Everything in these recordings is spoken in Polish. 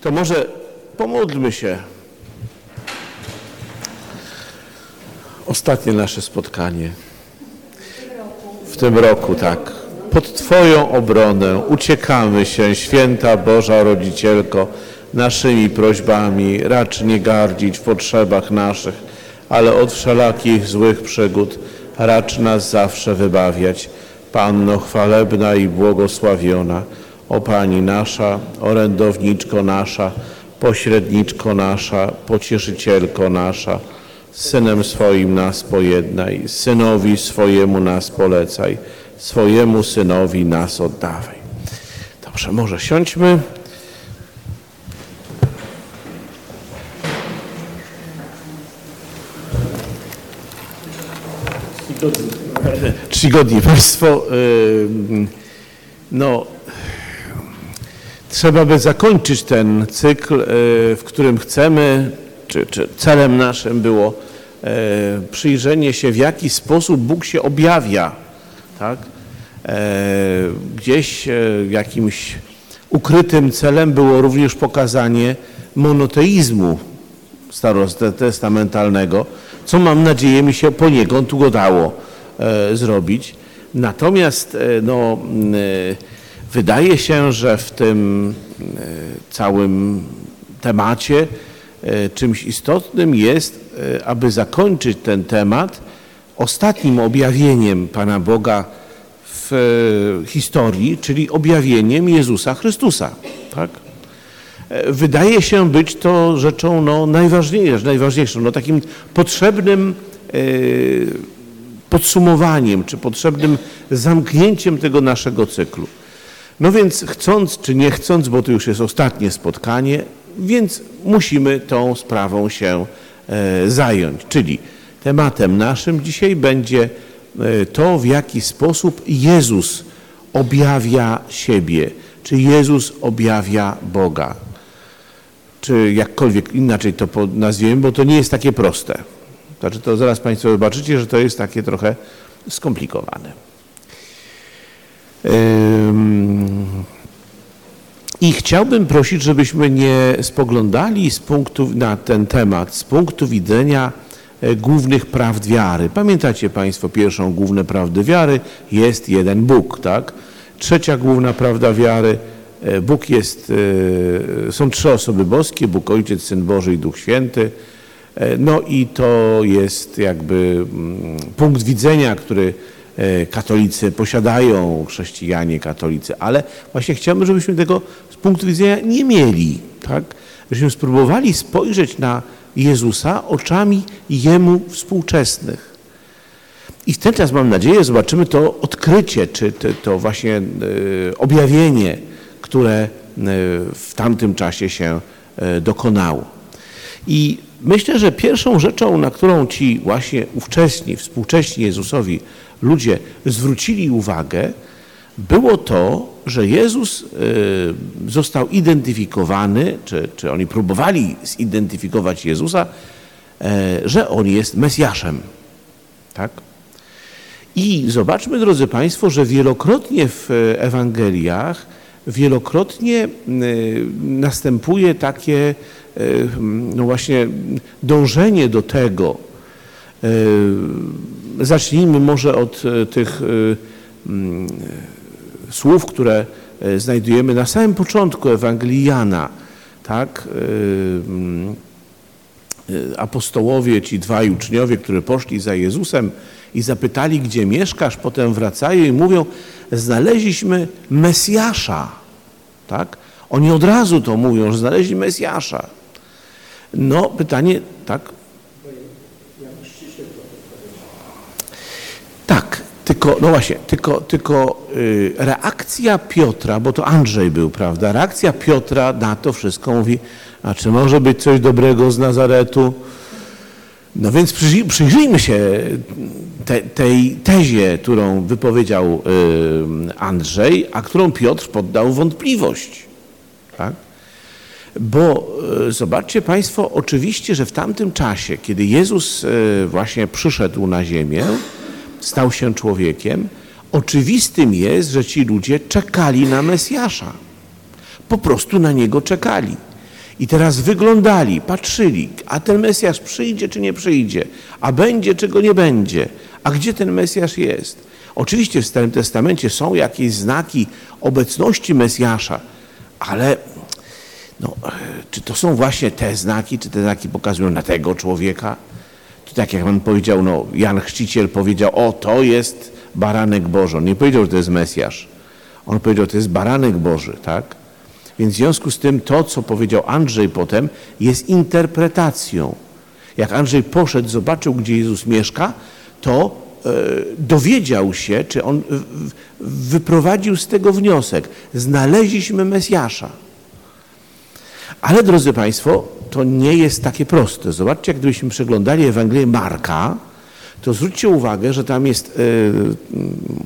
To może pomódlmy się. Ostatnie nasze spotkanie. W tym roku, tak. Pod Twoją obronę uciekamy się, święta Boża Rodzicielko, naszymi prośbami. Racz nie gardzić w potrzebach naszych, ale od wszelakich złych przygód racz nas zawsze wybawiać. Panno chwalebna i błogosławiona, o Pani nasza, orędowniczko nasza, pośredniczko nasza, pocieszycielko nasza, Synem swoim nas pojednaj, Synowi swojemu nas polecaj, swojemu Synowi nas oddawaj. Dobrze, może siądźmy. Czcigodni Państwo, no, trzeba by zakończyć ten cykl, w którym chcemy, czy, czy celem naszym było przyjrzenie się, w jaki sposób Bóg się objawia. Tak? Gdzieś jakimś ukrytym celem było również pokazanie monoteizmu starotestamentalnego, co mam nadzieję mi się poniekąd udało zrobić. Natomiast no, wydaje się, że w tym całym temacie czymś istotnym jest, aby zakończyć ten temat ostatnim objawieniem Pana Boga w historii, czyli objawieniem Jezusa Chrystusa. Tak? Wydaje się być to rzeczą no, najważniejszą, najważniejszą no, takim potrzebnym podsumowaniem, czy potrzebnym zamknięciem tego naszego cyklu. No więc chcąc czy nie chcąc, bo to już jest ostatnie spotkanie, więc musimy tą sprawą się zająć. Czyli tematem naszym dzisiaj będzie to, w jaki sposób Jezus objawia siebie, czy Jezus objawia Boga. Czy jakkolwiek inaczej to nazwiemy, bo to nie jest takie proste. Znaczy to zaraz Państwo zobaczycie, że to jest takie trochę skomplikowane. I chciałbym prosić, żebyśmy nie spoglądali z punktu, na ten temat z punktu widzenia głównych prawd wiary. Pamiętacie Państwo pierwszą główną prawdę wiary? Jest jeden Bóg, tak? Trzecia główna prawda wiary, Bóg jest, są trzy osoby boskie, Bóg Ojciec, Syn Boży i Duch Święty. No i to jest jakby punkt widzenia, który katolicy posiadają, chrześcijanie katolicy, ale właśnie chciałbym, żebyśmy tego z punktu widzenia nie mieli, tak? Żebyśmy spróbowali spojrzeć na Jezusa oczami Jemu współczesnych. I w ten czas mam nadzieję zobaczymy to odkrycie, czy to, właśnie objawienie, które w tamtym czasie się dokonało. I myślę, że pierwszą rzeczą, na którą ci właśnie ówczesni, współcześni Jezusowi ludzie zwrócili uwagę, było to, że Jezus został identyfikowany, czy, czy oni próbowali zidentyfikować Jezusa, że On jest Mesjaszem. Tak? I zobaczmy, drodzy Państwo, że wielokrotnie w Ewangeliach, wielokrotnie następuje takie no właśnie dążenie do tego. Zacznijmy może od tych słów, które znajdujemy na samym początku Ewangelii Jana. Tak? Apostołowie, ci dwaj uczniowie, którzy poszli za Jezusem i zapytali, gdzie mieszkasz, potem wracają i mówią, znaleźliśmy Mesjasza. Tak? Oni od razu to mówią, że znaleźli Mesjasza. No, pytanie, tak? Tak, tylko, no właśnie, tylko, tylko y, reakcja Piotra, bo to Andrzej był, prawda? Reakcja Piotra na to wszystko mówi, a czy może być coś dobrego z Nazaretu? No więc przyjrzyj, przyjrzyjmy się te, tej tezie, którą wypowiedział y, Andrzej, a którą Piotr poddał wątpliwość. Tak? Bo zobaczcie Państwo, oczywiście, że w tamtym czasie, kiedy Jezus właśnie przyszedł na ziemię, stał się człowiekiem, oczywistym jest, że ci ludzie czekali na Mesjasza. Po prostu na Niego czekali. I teraz wyglądali, patrzyli, a ten Mesjasz przyjdzie czy nie przyjdzie, a będzie czy go nie będzie, a gdzie ten Mesjasz jest. Oczywiście w Starym Testamencie są jakieś znaki obecności Mesjasza, ale no, czy to są właśnie te znaki, czy te znaki pokazują na tego człowieka? Tak jak Pan powiedział, no, Jan Chrzciciel powiedział, o to jest baranek Boży. On nie powiedział, że to jest Mesjasz. On powiedział, to jest baranek Boży, tak? Więc w związku z tym to, co powiedział Andrzej potem, jest interpretacją. Jak Andrzej poszedł, zobaczył, gdzie Jezus mieszka, to e, dowiedział się, czy on wyprowadził z tego wniosek. Znaleźliśmy Mesjasza. Ale drodzy Państwo, to nie jest takie proste. Zobaczcie, jak gdybyśmy przeglądali Ewangelię Marka, to zwróćcie uwagę, że tam jest, e,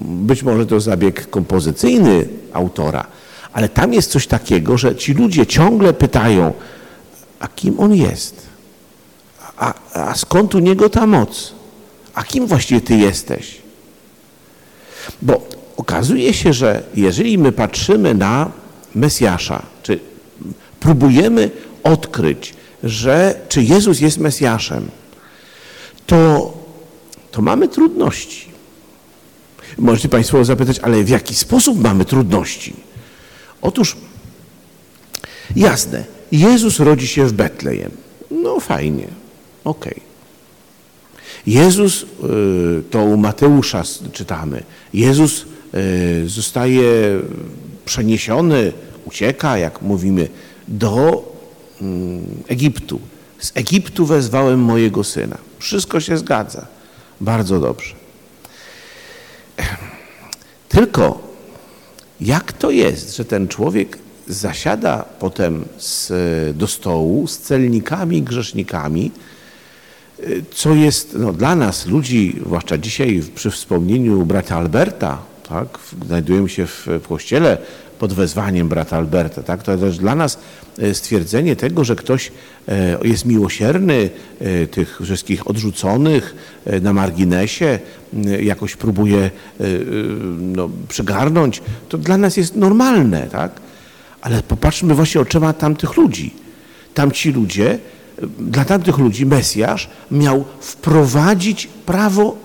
być może to zabieg kompozycyjny autora, ale tam jest coś takiego, że ci ludzie ciągle pytają, a kim on jest? A, a skąd u niego ta moc? A kim właściwie ty jesteś? Bo okazuje się, że jeżeli my patrzymy na Mesjasza, czy próbujemy odkryć, że czy Jezus jest Mesjaszem, to, to mamy trudności. Możecie Państwo zapytać, ale w jaki sposób mamy trudności? Otóż, jasne, Jezus rodzi się w Betlejem. No fajnie, okej. Okay. Jezus, y, to u Mateusza czytamy, Jezus y, zostaje przeniesiony, ucieka, jak mówimy, do Egiptu. Z Egiptu wezwałem mojego syna. Wszystko się zgadza. Bardzo dobrze. Tylko jak to jest, że ten człowiek zasiada potem z, do stołu z celnikami grzesznikami, co jest no, dla nas, ludzi, zwłaszcza dzisiaj przy wspomnieniu brata Alberta, tak, znajdujemy się w, kościele pod wezwaniem brata Alberta. Tak? To też dla nas e, stwierdzenie tego, że ktoś e, jest miłosierny, e, tych wszystkich odrzuconych na marginesie, jakoś próbuje no, przygarnąć, to dla nas jest normalne. Tak? Ale popatrzmy właśnie oczyma tamtych ludzi. Tamci ludzie, dla tamtych ludzi Mesjasz miał wprowadzić prawo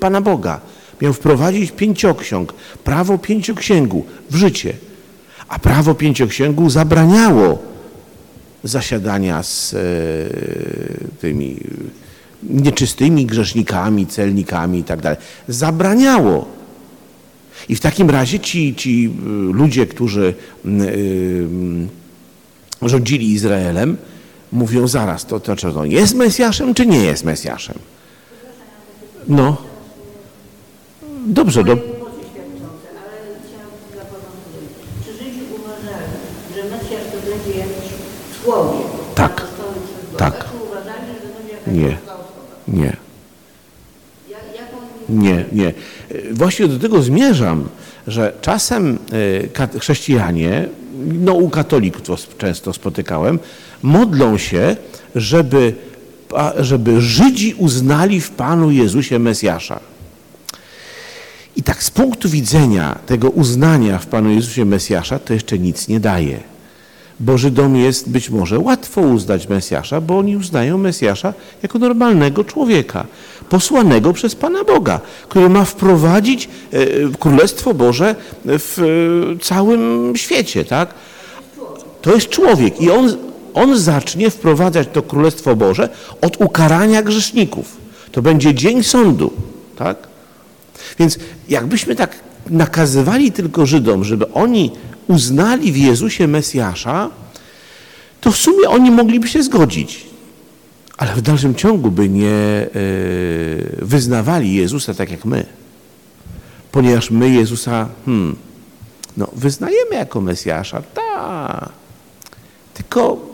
Pana Boga miał wprowadzić pięcioksiąg, prawo pięcioksięgu w życie. A prawo pięcioksięgu zabraniało zasiadania z e, tymi nieczystymi grzesznikami, celnikami i tak. Zabraniało. I w takim razie ci, ci e, ludzie, którzy y, rządzili Izraelem, mówią zaraz, to, to, to jest Mesjaszem, czy nie jest Mesjaszem? No. Dobrze, do... Czy Żydzi uważali, że Mesjasz to będzie jakiś człowiek? Tak. Tak. Czy uważali, że to będzie jakaś Nie. osoba? Nie. Nie, nie. Właśnie do tego zmierzam, że czasem kat- chrześcijanie, no u katolików to często spotykałem, modlą się, żeby, żeby Żydzi uznali w Panu Jezusie Mesjasza. I tak z punktu widzenia tego uznania w Panu Jezusie Mesjasza to jeszcze nic nie daje. Bo Żydom jest być może łatwo uznać Mesjasza, bo oni uznają Mesjasza jako normalnego człowieka, posłanego przez Pana Boga, który ma wprowadzić e, Królestwo Boże w e, całym świecie, tak? To jest człowiek i on, on zacznie wprowadzać to Królestwo Boże od ukarania grzeszników. To będzie dzień sądu, tak? Więc jakbyśmy tak nakazywali tylko Żydom, żeby oni uznali w Jezusie Mesjasza, to w sumie oni mogliby się zgodzić. Ale w dalszym ciągu by nie e, wyznawali Jezusa tak jak my. Ponieważ my Jezusa hmm, no, wyznajemy jako Mesjasza, tak. Tylko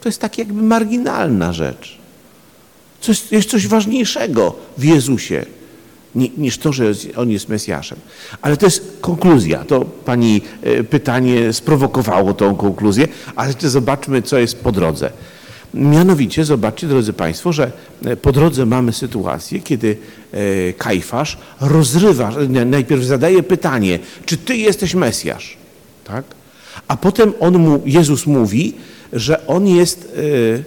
to jest tak jakby marginalna rzecz. Coś, jest coś ważniejszego w Jezusie niż to, że on jest Mesjaszem. Ale to jest konkluzja. To pani e, pytanie sprowokowało tą konkluzję, ale zobaczmy, co jest po drodze. Mianowicie, zobaczcie, drodzy Państwo, że e, po drodze mamy sytuację, kiedy e, Kajfasz rozrywa, najpierw zadaje pytanie, czy Ty jesteś Mesjasz? Tak? A potem on mu, Jezus mówi, że on jest,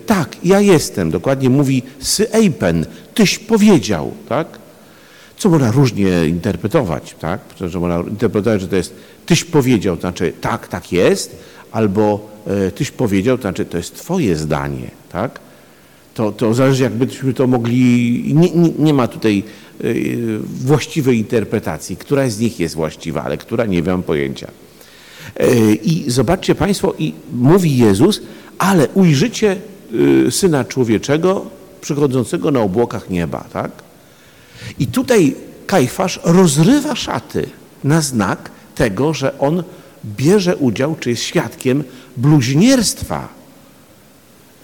tak, ja jestem, dokładnie mówi sy eipen, tyś powiedział, tak? Co można różnie interpretować, tak? Że można interpretować, że to jest tyś powiedział, to znaczy tak, tak jest, albo e, tyś powiedział, to znaczy to jest twoje zdanie, tak? To, to zależy, jakbyśmy to mogli. Nie, nie, nie ma tutaj y, właściwej interpretacji. Która z nich jest właściwa, ale która nie mam pojęcia. Y, I zobaczcie Państwo, i mówi Jezus, ale ujrzycie syna człowieczego przychodzącego na obłokach nieba, tak? I tutaj Kajfasz rozrywa szaty na znak tego, że on bierze udział, czy jest świadkiem bluźnierstwa.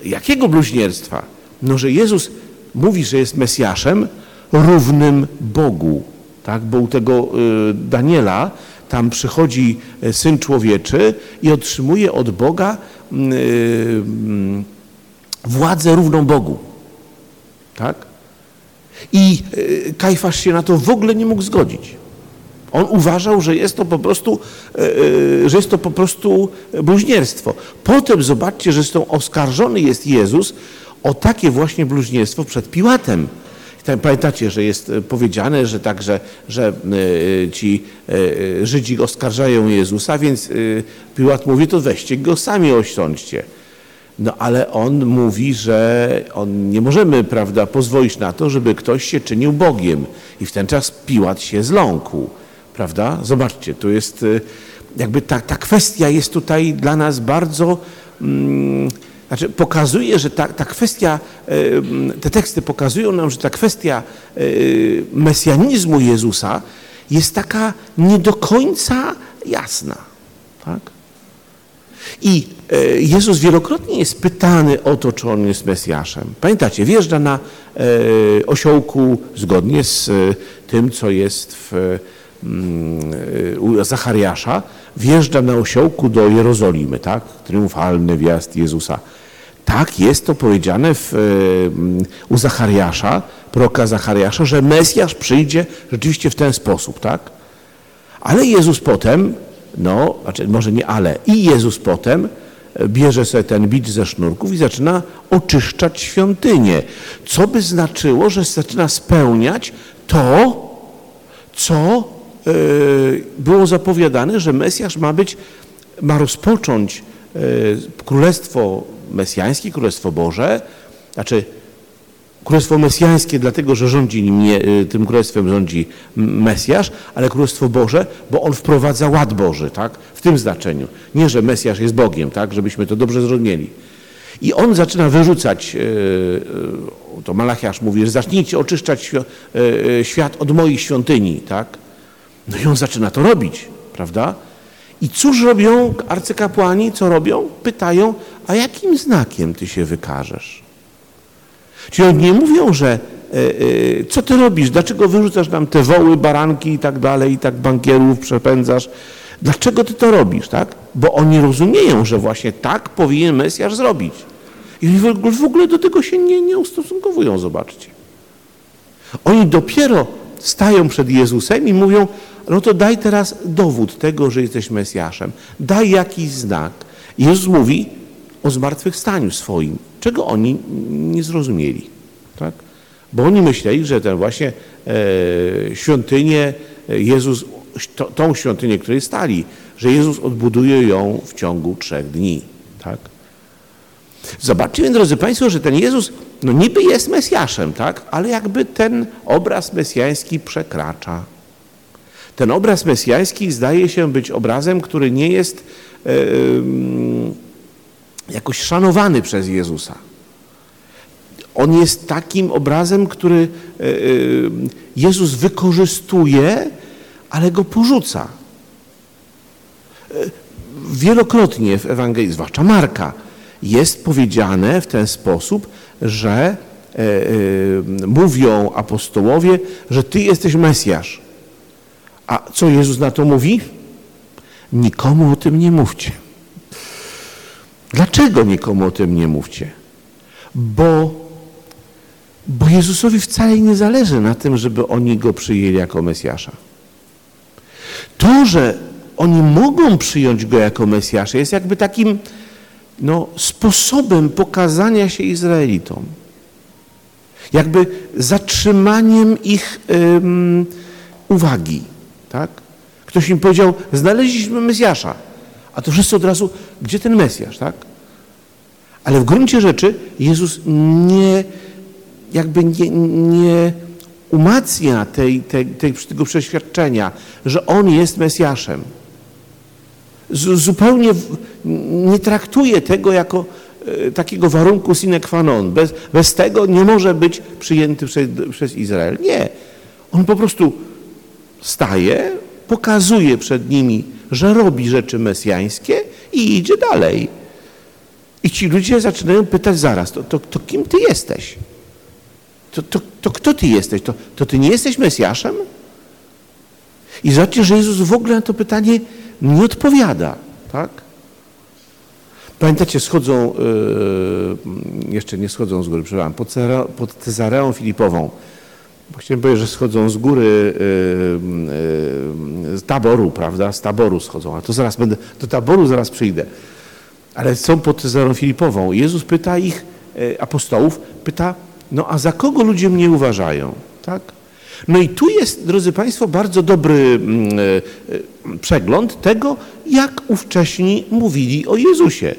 Jakiego bluźnierstwa? No, że Jezus mówi, że jest Mesjaszem równym Bogu. Tak? Bo u tego y, Daniela tam przychodzi y, Syn Człowieczy i otrzymuje od Boga y, władzę równą Bogu. Tak? I Kajfasz się na to w ogóle nie mógł zgodzić. On uważał, że jest to po prostu, że jest to po prostu bluźnierstwo. Potem zobaczcie, że zresztą oskarżony jest Jezus o takie właśnie bluźnierstwo przed Piłatem. Pamiętacie, że jest powiedziane, że także, że ci Żydzi oskarżają Jezusa, więc Piłat mówi, to weźcie go sami osiądźcie. No ale on mówi, że on nie możemy, prawda, pozwolić na to, żeby ktoś się czynił Bogiem. I w ten czas Piłat się zląkł, prawda? Zobaczcie, tu jest jakby ta, ta kwestia jest tutaj dla nas bardzo... Mm, znaczy pokazuje, że ta, ta kwestia, te teksty pokazują nam, że ta kwestia mesjanizmu Jezusa jest taka nie do końca jasna. Tak? I Jezus wielokrotnie jest pytany o to, czy on jest Mesjaszem. Pamiętacie, wjeżdża na osiołku zgodnie z tym, co jest w u Zachariasza, wjeżdża na osiołku do Jerozolimy, tak? Triumfalny wjazd Jezusa. Tak jest to powiedziane w, u Zachariasza, proroka Zachariasza, że Mesjasz przyjdzie rzeczywiście w ten sposób, tak? Ale Jezus potem, no, znaczy może nie ale, i Jezus potem bierze sobie ten bicz ze sznurków i zaczyna oczyszczać świątynię, co by znaczyło, że zaczyna spełniać to, co było zapowiadane, że Mesjasz ma być, ma rozpocząć królestwo mesjańskie, królestwo Boże, znaczy królestwo mesjańskie dlatego, że rządzi nim nie, tym królestwem rządzi Mesjasz, ale królestwo Boże, bo on wprowadza ład Boży, tak? W tym znaczeniu. Nie, że Mesjasz jest Bogiem, tak? Żebyśmy to dobrze zrozumieli. I on zaczyna wyrzucać, to Malachiasz mówi, że zacznijcie oczyszczać świat od moich świątyni, tak? No i on zaczyna to robić, prawda? I cóż robią arcykapłani? Co robią? Pytają, a jakim znakiem ty się wykażesz? Czyli oni nie mówią, że e, e, co ty robisz, dlaczego wyrzucasz nam te woły, baranki i tak dalej, i tak bankierów przepędzasz. Dlaczego ty to robisz, tak? Bo oni rozumieją, że właśnie tak powinien Mesjasz zrobić. I w ogóle do tego się nie, nie ustosunkowują, zobaczcie. Oni dopiero stają przed Jezusem i mówią, no to daj teraz dowód tego, że jesteś Mesjaszem. Daj jakiś znak. Jezus mówi o zmartwychwstaniu swoim, czego oni nie zrozumieli. Tak? Bo oni myśleli, że ten właśnie e, świątynię, Jezus, to, tą świątynię, której stali, że Jezus odbuduje ją w ciągu trzech dni. Tak? Zobaczcie więc, drodzy Państwo, że ten Jezus no niby jest Mesjaszem, tak? ale jakby ten obraz mesjański przekracza. Ten obraz mesjański zdaje się być obrazem, który nie jest e, jakoś szanowany przez Jezusa. On jest takim obrazem, który e, e, Jezus wykorzystuje, ale go porzuca. Wielokrotnie w Ewangelii, zwłaszcza Marka, jest powiedziane w ten sposób, że mówią apostołowie, że Ty jesteś Mesjasz. A co Jezus na to mówi? Nikomu o tym nie mówcie. Dlaczego nikomu o tym nie mówcie? Bo, bo Jezusowi wcale nie zależy na tym, żeby oni go przyjęli jako Mesjasza. To, że oni mogą przyjąć go jako Mesjasza, jest jakby takim, no, sposobem pokazania się Izraelitom. Jakby zatrzymaniem ich ym, uwagi. Tak? Ktoś im powiedział, znaleźliśmy Mesjasza. A to wszyscy od razu, gdzie ten Mesjasz, tak? Ale w gruncie rzeczy Jezus nie, jakby nie, nie umacnia tej, tej, tej, tego przeświadczenia, że On jest Mesjaszem. Z, zupełnie nie traktuje tego jako e, takiego warunku sine qua non. Bez, bez tego nie może być przyjęty przez, przez Izrael. Nie. On po prostu staje, pokazuje przed nimi, że robi rzeczy mesjańskie i idzie dalej. I ci ludzie zaczynają pytać zaraz, to, to, to kim ty jesteś? To, to, to kto ty jesteś? To, to ty nie jesteś Mesjaszem? I zobaczcie, że Jezus w ogóle na to pytanie nie odpowiada. Tak? Pamiętacie, schodzą, yy, jeszcze nie schodzą z góry, przepraszam, pod, pod Cezareą Filipową. Chciałem powiedzieć, że schodzą z góry yy, yy, z taboru, prawda? Z taboru schodzą, a to zaraz będę, do taboru zaraz przyjdę. Ale są pod Cezareą Filipową. Jezus pyta ich, apostołów, pyta, no a za kogo ludzie mnie uważają? Tak? No i tu jest, drodzy Państwo, bardzo dobry mm, przegląd tego, jak ówcześni mówili o Jezusie.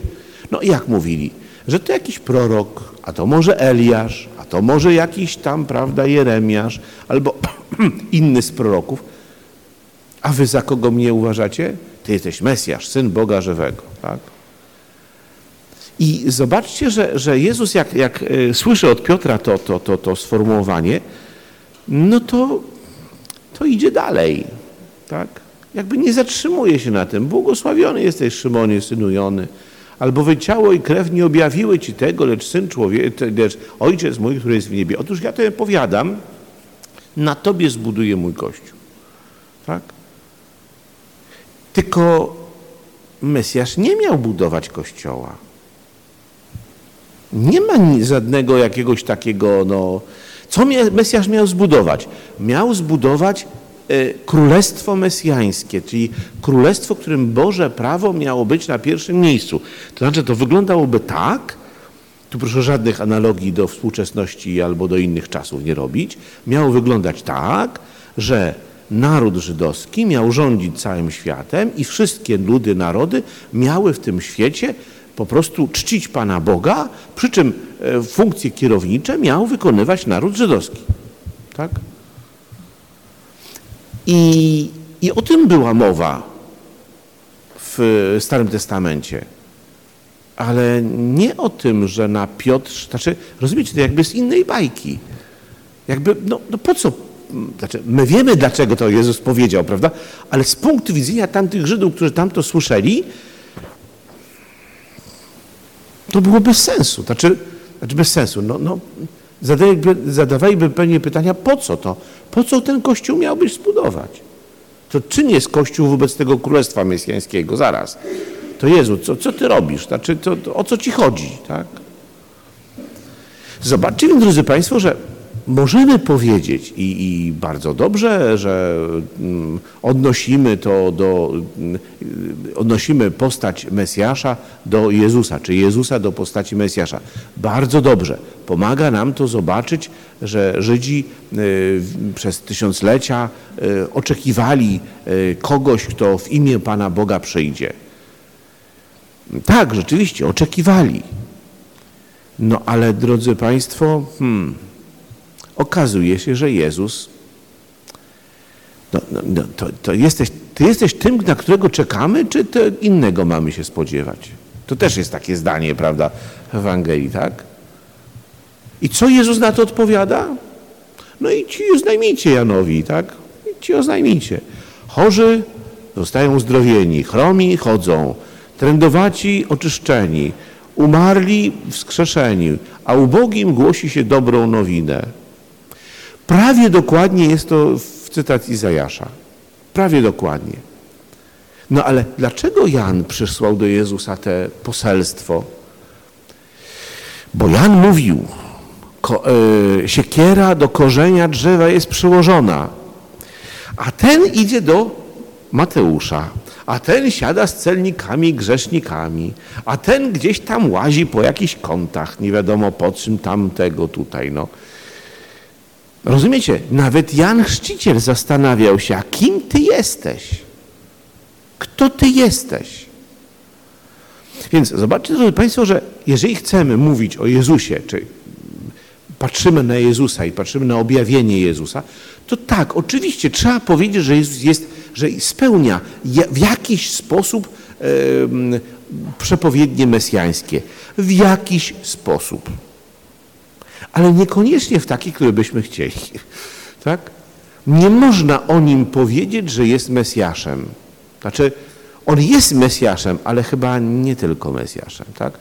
No jak mówili? Że to jakiś prorok, a to może Eliasz, a to może jakiś tam, prawda, Jeremiasz, albo inny z proroków. A wy za kogo mnie uważacie? Ty jesteś Mesjasz, Syn Boga Żywego. Tak? I zobaczcie, że, że Jezus, jak, jak e, słyszy od Piotra to, to, to, to sformułowanie, no to, to idzie dalej. Tak? Jakby nie zatrzymuje się na tym. Błogosławiony jesteś, Szymonie, synu Jony. Albo ciało i krew nie objawiły ci tego, lecz Syn człowiek, lecz Ojciec mój, który jest w niebie. Otóż ja to powiadam, na Tobie zbuduję mój Kościół. Tak? Tylko Mesjasz nie miał budować Kościoła. Nie ma żadnego jakiegoś takiego, no... Co Mesjasz miał zbudować? Miał zbudować królestwo mesjańskie, czyli królestwo, którym Boże prawo miało być na pierwszym miejscu. To znaczy, to wyglądałoby tak, tu proszę żadnych analogii do współczesności albo do innych czasów nie robić, miało wyglądać tak, że naród żydowski miał rządzić całym światem i wszystkie ludy, narody miały w tym świecie po prostu czcić Pana Boga, przy czym e, funkcje kierownicze miał wykonywać naród żydowski. Tak? I, I o tym była mowa w Starym Testamencie. Ale nie o tym, że na Piotr, znaczy, rozumiecie, to jakby z innej bajki. Jakby, no, no po co? Znaczy, my wiemy, dlaczego to Jezus powiedział, prawda? Ale z punktu widzenia tamtych Żydów, którzy tam to słyszeli, to było bez sensu. Znaczy, znaczy bez sensu. No, no, zadawaliby pewnie pytania, po co to? Po co ten Kościół miał być zbudować? To czym jest Kościół wobec tego Królestwa Mesjańskiego? Zaraz. To Jezu, co, co ty robisz? Znaczy, to, to, o co ci chodzi? Tak? Zobaczcie, drodzy Państwo, że możemy powiedzieć i, i, bardzo dobrze, że mm, odnosimy to do, mm, odnosimy postać Mesjasza do Jezusa, czy Jezusa do postaci Mesjasza. Bardzo dobrze. Pomaga nam to zobaczyć, że Żydzi y, przez tysiąclecia y, oczekiwali y, kogoś, kto w imię Pana Boga przyjdzie. Tak, rzeczywiście, oczekiwali. No ale drodzy Państwo, hmm, okazuje się, że Jezus, no, no, no, to, to jesteś, ty jesteś tym, na którego czekamy, czy innego mamy się spodziewać? To też jest takie zdanie, prawda, w Ewangelii, tak? I co Jezus na to odpowiada? No i ci oznajmijcie Janowi, tak? I ci oznajmijcie. Chorzy zostają uzdrowieni, chromi chodzą, trędowaci oczyszczeni, umarli wskrzeszeni, a ubogim głosi się dobrą nowinę. Prawie dokładnie jest to w cytacji Zajasza. Prawie dokładnie. No ale dlaczego Jan przysłał do Jezusa te poselstwo? Bo Jan mówił, ko, y, siekiera do korzenia drzewa jest przyłożona, a ten idzie do Mateusza, a ten siada z celnikami, grzesznikami, a ten gdzieś tam łazi po jakichś kątach, nie wiadomo po czym tamtego tutaj, no. Rozumiecie? Nawet Jan Chrzciciel zastanawiał się, a kim ty jesteś? Kto ty jesteś? Więc zobaczcie, drodzy Państwo, że jeżeli chcemy mówić o Jezusie, czy patrzymy na Jezusa i patrzymy na objawienie Jezusa, to tak, oczywiście trzeba powiedzieć, że Jezus jest, że spełnia w jakiś sposób przepowiednie mesjańskie. W jakiś sposób. Ale niekoniecznie w taki, który byśmy chcieli. Tak? Nie można o nim powiedzieć, że jest Mesjaszem. Znaczy, on jest Mesjaszem, ale chyba nie tylko Mesjaszem. Tak?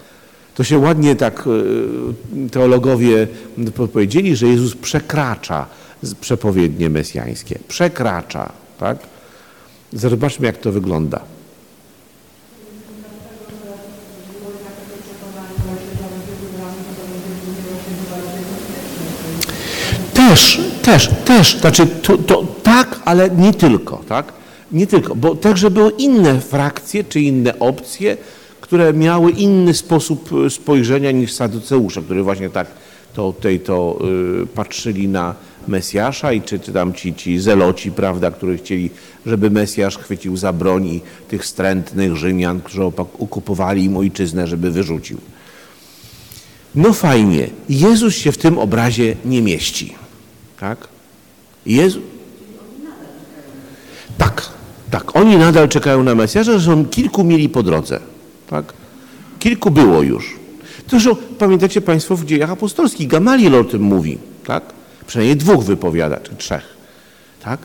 To się ładnie tak e, teologowie powiedzieli, że Jezus przekracza przepowiednie mesjańskie. Przekracza. Tak? Zobaczmy, jak to wygląda. Też, też, też. Znaczy, to, to tak, ale nie tylko. Tak? Nie tylko, bo także były inne frakcje czy inne opcje, które miały inny sposób e, spojrzenia niż saduceusze, które właśnie tak to, tej, to y, patrzyli na Mesjasza i czy, czy tam ci, ci zeloci, prawda, którzy chcieli, żeby Mesjasz chwycił za broń tych strętnych Rzymian, którzy okupowali im ojczyznę, żeby wyrzucił. No fajnie, Jezus się w tym obrazie nie mieści. Tak? Jezu... Tak, tak. Oni nadal czekają na Mesjasza, zresztą kilku mieli po drodze. Tak? Kilku było już. Zresztą pamiętacie Państwo w dziejach apostolskich, Gamaliel o tym mówi. Tak? Przynajmniej dwóch wypowiada, czy trzech. Tak?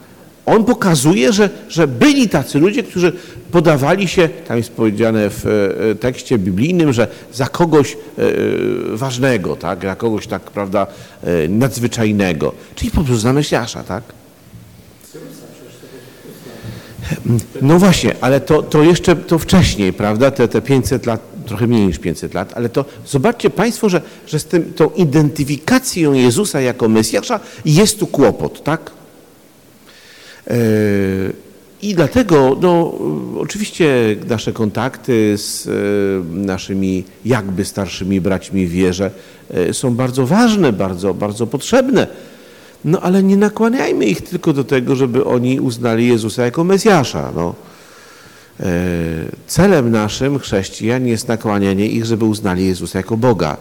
On pokazuje, że, że byli tacy ludzie, którzy podawali się, tam jest powiedziane w e, tekście biblijnym, że za kogoś e, ważnego, tak? za kogoś tak, prawda, e, nadzwyczajnego. Czyli po prostu za Mesjasza, tak? No właśnie, ale to, to jeszcze to wcześniej, prawda, te, te 500 lat, trochę mniej niż 500 lat, ale to zobaczcie Państwo, że, że z tym, tą identyfikacją Jezusa jako Mesjasza jest tu kłopot, tak? I dlatego, no, oczywiście nasze kontakty z naszymi jakby starszymi braćmi w wierze są bardzo ważne, bardzo, bardzo potrzebne. No ale nie nakłaniajmy ich tylko do tego, żeby oni uznali Jezusa jako Mesjasza. No. Celem naszym chrześcijan jest nakłanianie ich, żeby uznali Jezusa jako Boga.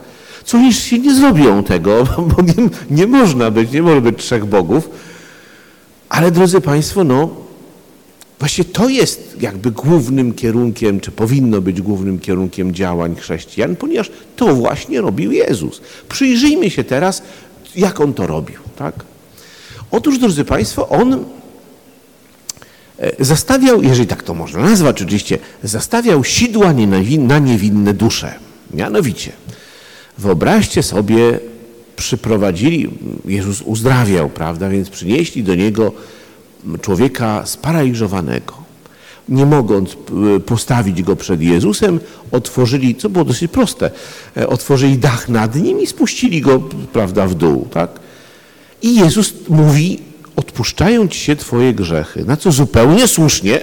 Co się nie zrobią tego, bo nie, nie można być, nie może być trzech bogów, ale drodzy Państwo, no właśnie to jest jakby głównym kierunkiem, czy powinno być głównym kierunkiem działań chrześcijan, ponieważ to właśnie robił Jezus. Przyjrzyjmy się teraz, jak On to robił. Tak? Otóż, drodzy Państwo, On e, zastawiał, jeżeli tak to można nazwać oczywiście, zastawiał sidła na niewinne dusze. Mianowicie, wyobraźcie sobie przyprowadzili, Jezus uzdrawiał, prawda, więc przynieśli do Niego człowieka sparaliżowanego. Nie mogąc e, postawić go przed Jezusem, otworzyli, co było dosyć proste, e, otworzyli dach nad nim i spuścili go, prawda, w dół, tak? I Jezus mówi, odpuszczają ci się twoje grzechy, na co zupełnie słusznie,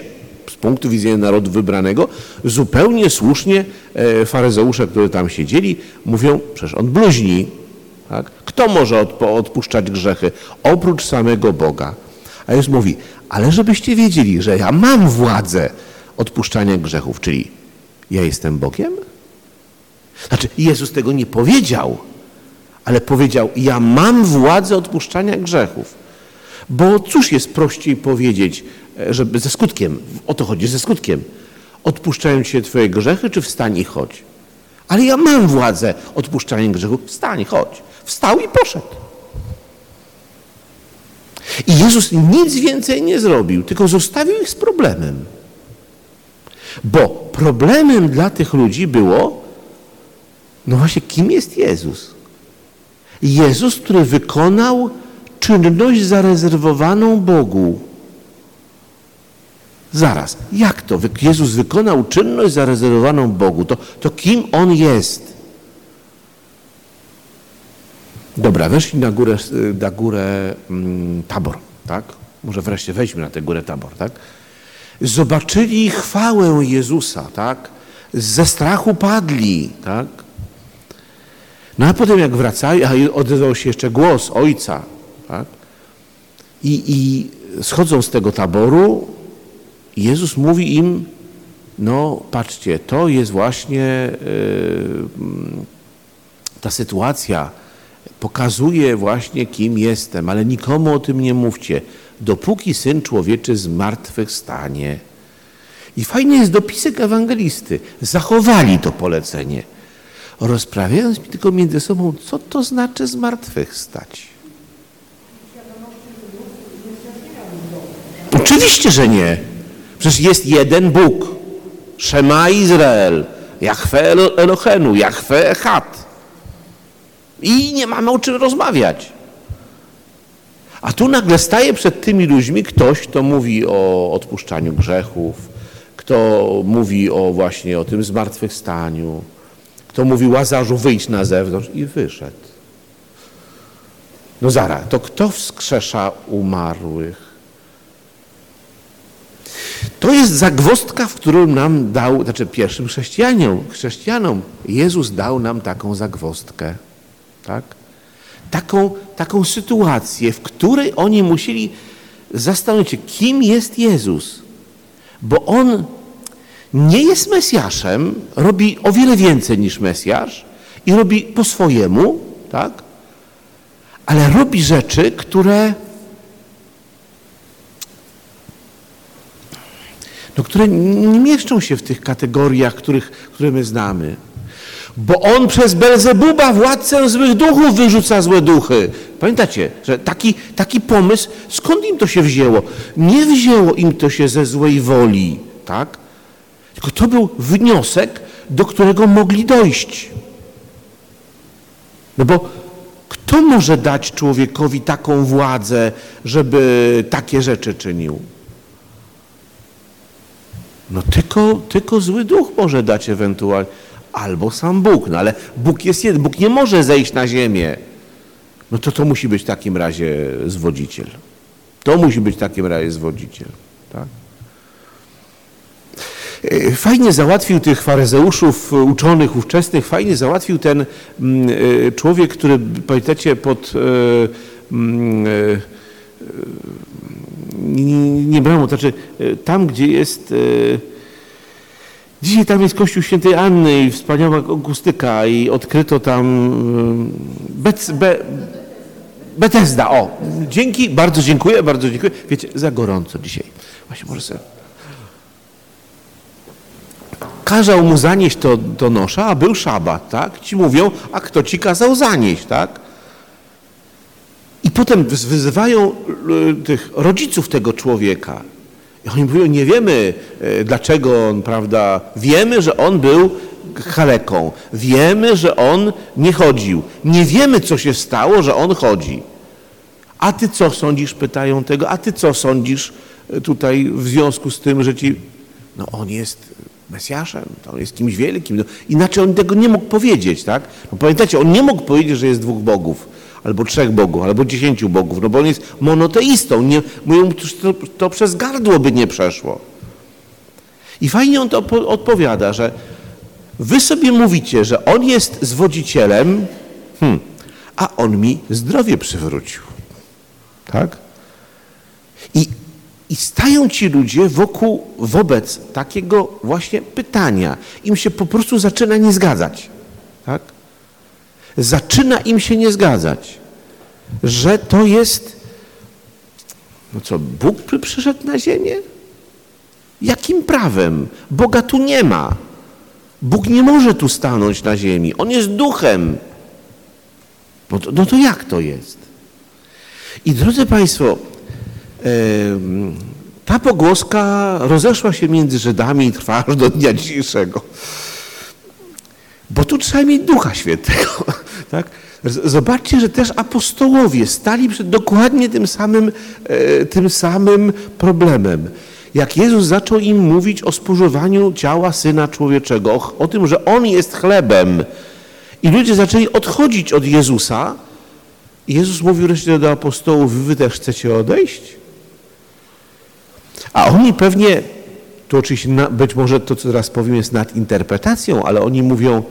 z punktu widzenia narodu wybranego, zupełnie słusznie e, faryzeusze, którzy tam siedzieli, mówią, przecież on bluźni, tak? Kto może odpuszczać grzechy oprócz samego Boga? A Jezus mówi, ale żebyście wiedzieli, że ja mam władzę odpuszczania grzechów, czyli ja jestem Bogiem? Znaczy, Jezus tego nie powiedział, ale powiedział, ja mam władzę odpuszczania grzechów. Bo cóż jest prościej powiedzieć, e, żeby ze skutkiem, o to chodzi, ze skutkiem, odpuszczają się twoje grzechy, czy wstań i chodź? Ale ja mam władzę odpuszczania grzechów, wstań, chodź. Wstał i poszedł. I Jezus nic więcej nie zrobił, tylko zostawił ich z problemem. Bo problemem dla tych ludzi było, no właśnie, kim jest Jezus? Jezus, który wykonał czynność zarezerwowaną Bogu. Zaraz, jak to? Jezus wykonał czynność zarezerwowaną Bogu. To, to kim On jest? Dobra, weszli na górę, na górę mm, Tabor, tak? Może wreszcie wejdźmy na tę górę Tabor, tak? zobaczyli chwałę Jezusa, tak? Ze strachu padli, tak? No a potem jak wracają, a odezwał się jeszcze głos Ojca, tak? I, I schodzą z tego taboru, Jezus mówi im, no patrzcie, to jest właśnie yy, ta sytuacja, pokazuje właśnie kim jestem, ale nikomu o tym nie mówcie, dopóki Syn Człowieczy z martwych stanie. I fajny jest dopisek ewangelisty. Zachowali to polecenie, rozprawiając tylko między sobą, co to znaczy zmartwychwstać. Oczywiście, że nie. Przecież jest jeden Bóg. Szema Izrael. Jachwe Elohenu. Jachwe Echad. I nie mamy o czym rozmawiać. A tu nagle staje przed tymi ludźmi ktoś, kto mówi o odpuszczaniu grzechów, kto mówi o właśnie o tym zmartwychwstaniu, kto mówi Łazarzu wyjdź na zewnątrz i wyszedł. No zaraz, to kto wskrzesza umarłych? To jest zagwostka, w którą nam dał, znaczy pierwszym chrześcijanom, chrześcijanom Jezus dał nam taką zagwostkę. Tak? Taką, taką sytuację, w której oni musieli zastanowić się, kim jest Jezus. Bo On nie jest Mesjaszem, robi o wiele więcej niż Mesjasz i robi po swojemu, tak? ale robi rzeczy, które no, które nie mieszczą się w tych kategoriach, których, które my znamy. Bo on przez Belzebuba, władcę złych duchów, wyrzuca złe duchy. Pamiętacie, że taki, taki pomysł, skąd im to się wzięło? Nie wzięło im to się ze złej woli, tak? Tylko to był wniosek, do którego mogli dojść. No bo kto może dać człowiekowi taką władzę, żeby takie rzeczy czynił? No tylko, tylko zły duch może dać ewentualnie, albo sam Bóg, no ale Bóg jest jeden, Bóg nie może zejść na ziemię. No to to musi być w takim razie zwodziciel. To musi być w takim razie zwodziciel. Tak? E, fajnie załatwił tych faryzeuszów, uczonych ówczesnych, fajnie załatwił ten mm, e, człowiek, który, pamiętacie, pod e, mm, nie, bramo, to znaczy tam, gdzie jest Dzisiaj tam jest kościół świętej Anny i wspaniała akustyka i odkryto tam Bec, Be, Betesda. O, dzięki, bardzo dziękuję, bardzo dziękuję. Wiecie, za gorąco dzisiaj. Właśnie może sobie... Kazał mu zanieść to do nosza, a był szabat, tak? Ci mówią, a kto ci kazał zanieść, tak? I potem wyzywają tych rodziców tego człowieka. I oni mówią, nie wiemy dlaczego on, prawda, wiemy, że on był kaleką, wiemy, że on nie chodził, nie wiemy, co się stało, że on chodzi. A ty co sądzisz, pytają tego, a ty co sądzisz tutaj w związku z tym, że ci, no on jest Mesjaszem, on jest kimś wielkim. No, inaczej on tego nie mógł powiedzieć, tak? No pamiętacie, on nie mógł powiedzieć, że jest dwóch bogów albo trzech bogów, albo dziesięciu bogów, no bo on jest monoteistą. Nie, to, to przez gardło by nie przeszło. I fajnie on to odpowiada, że wy sobie mówicie, że on jest zwodzicielem, hmm, a on mi zdrowie przywrócił. Tak? I, I stają ci ludzie wokół, wobec takiego właśnie pytania. Im się po prostu zaczyna nie zgadzać. Tak? Zaczyna im się nie zgadzać, że to jest, no co, Bóg przyszedł na ziemię? Jakim prawem? Boga tu nie ma. Bóg nie może tu stanąć na ziemi. On jest duchem. No to, no to jak to jest? I drodzy Państwo, ta pogłoska rozeszła się między Żydami i trwa aż do dnia dzisiejszego. Bo tu trzeba mieć Ducha Świętego. Tak? Zobaczcie, że też apostołowie stali przed dokładnie tym samym, e, tym samym problemem. Jak Jezus zaczął im mówić o spożywaniu ciała Syna Człowieczego, o, tym, że On jest chlebem i ludzie zaczęli odchodzić od Jezusa, Jezus mówił wreszcie do apostołów, wy też chcecie odejść? A oni pewnie tu oczywiście na, być może to, co teraz powiem, jest nadinterpretacją, ale oni mówią,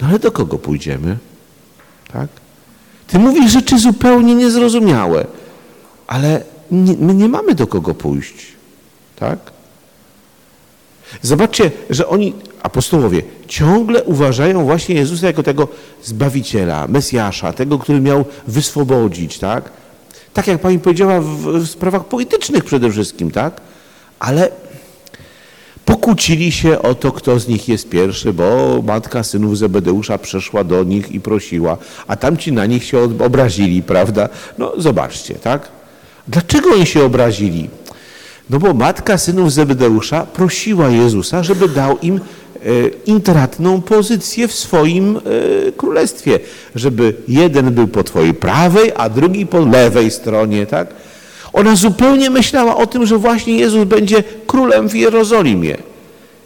no ale do kogo pójdziemy? Tak? Ty mówisz rzeczy zupełnie niezrozumiałe, ale nie, my nie mamy do kogo pójść. Tak? Zobaczcie, że oni, apostołowie, ciągle uważają właśnie Jezusa jako tego Zbawiciela, Mesjasza, tego, który miał wyswobodzić, tak? Tak jak Pani powiedziała, w, w sprawach politycznych przede wszystkim, tak? Ale pokłócili się o to, kto z nich jest pierwszy, bo matka synów Zebedeusza przeszła do nich i prosiła, a tamci na nich się obrazili, prawda? No zobaczcie, tak? Dlaczego oni się obrazili? No bo matka synów Zebedeusza prosiła Jezusa, żeby dał im e, intratną pozycję w swoim e, królestwie, żeby jeden był po twojej prawej, a drugi po lewej stronie, tak? Ona zupełnie myślała o tym, że właśnie Jezus będzie królem w Jerozolimie.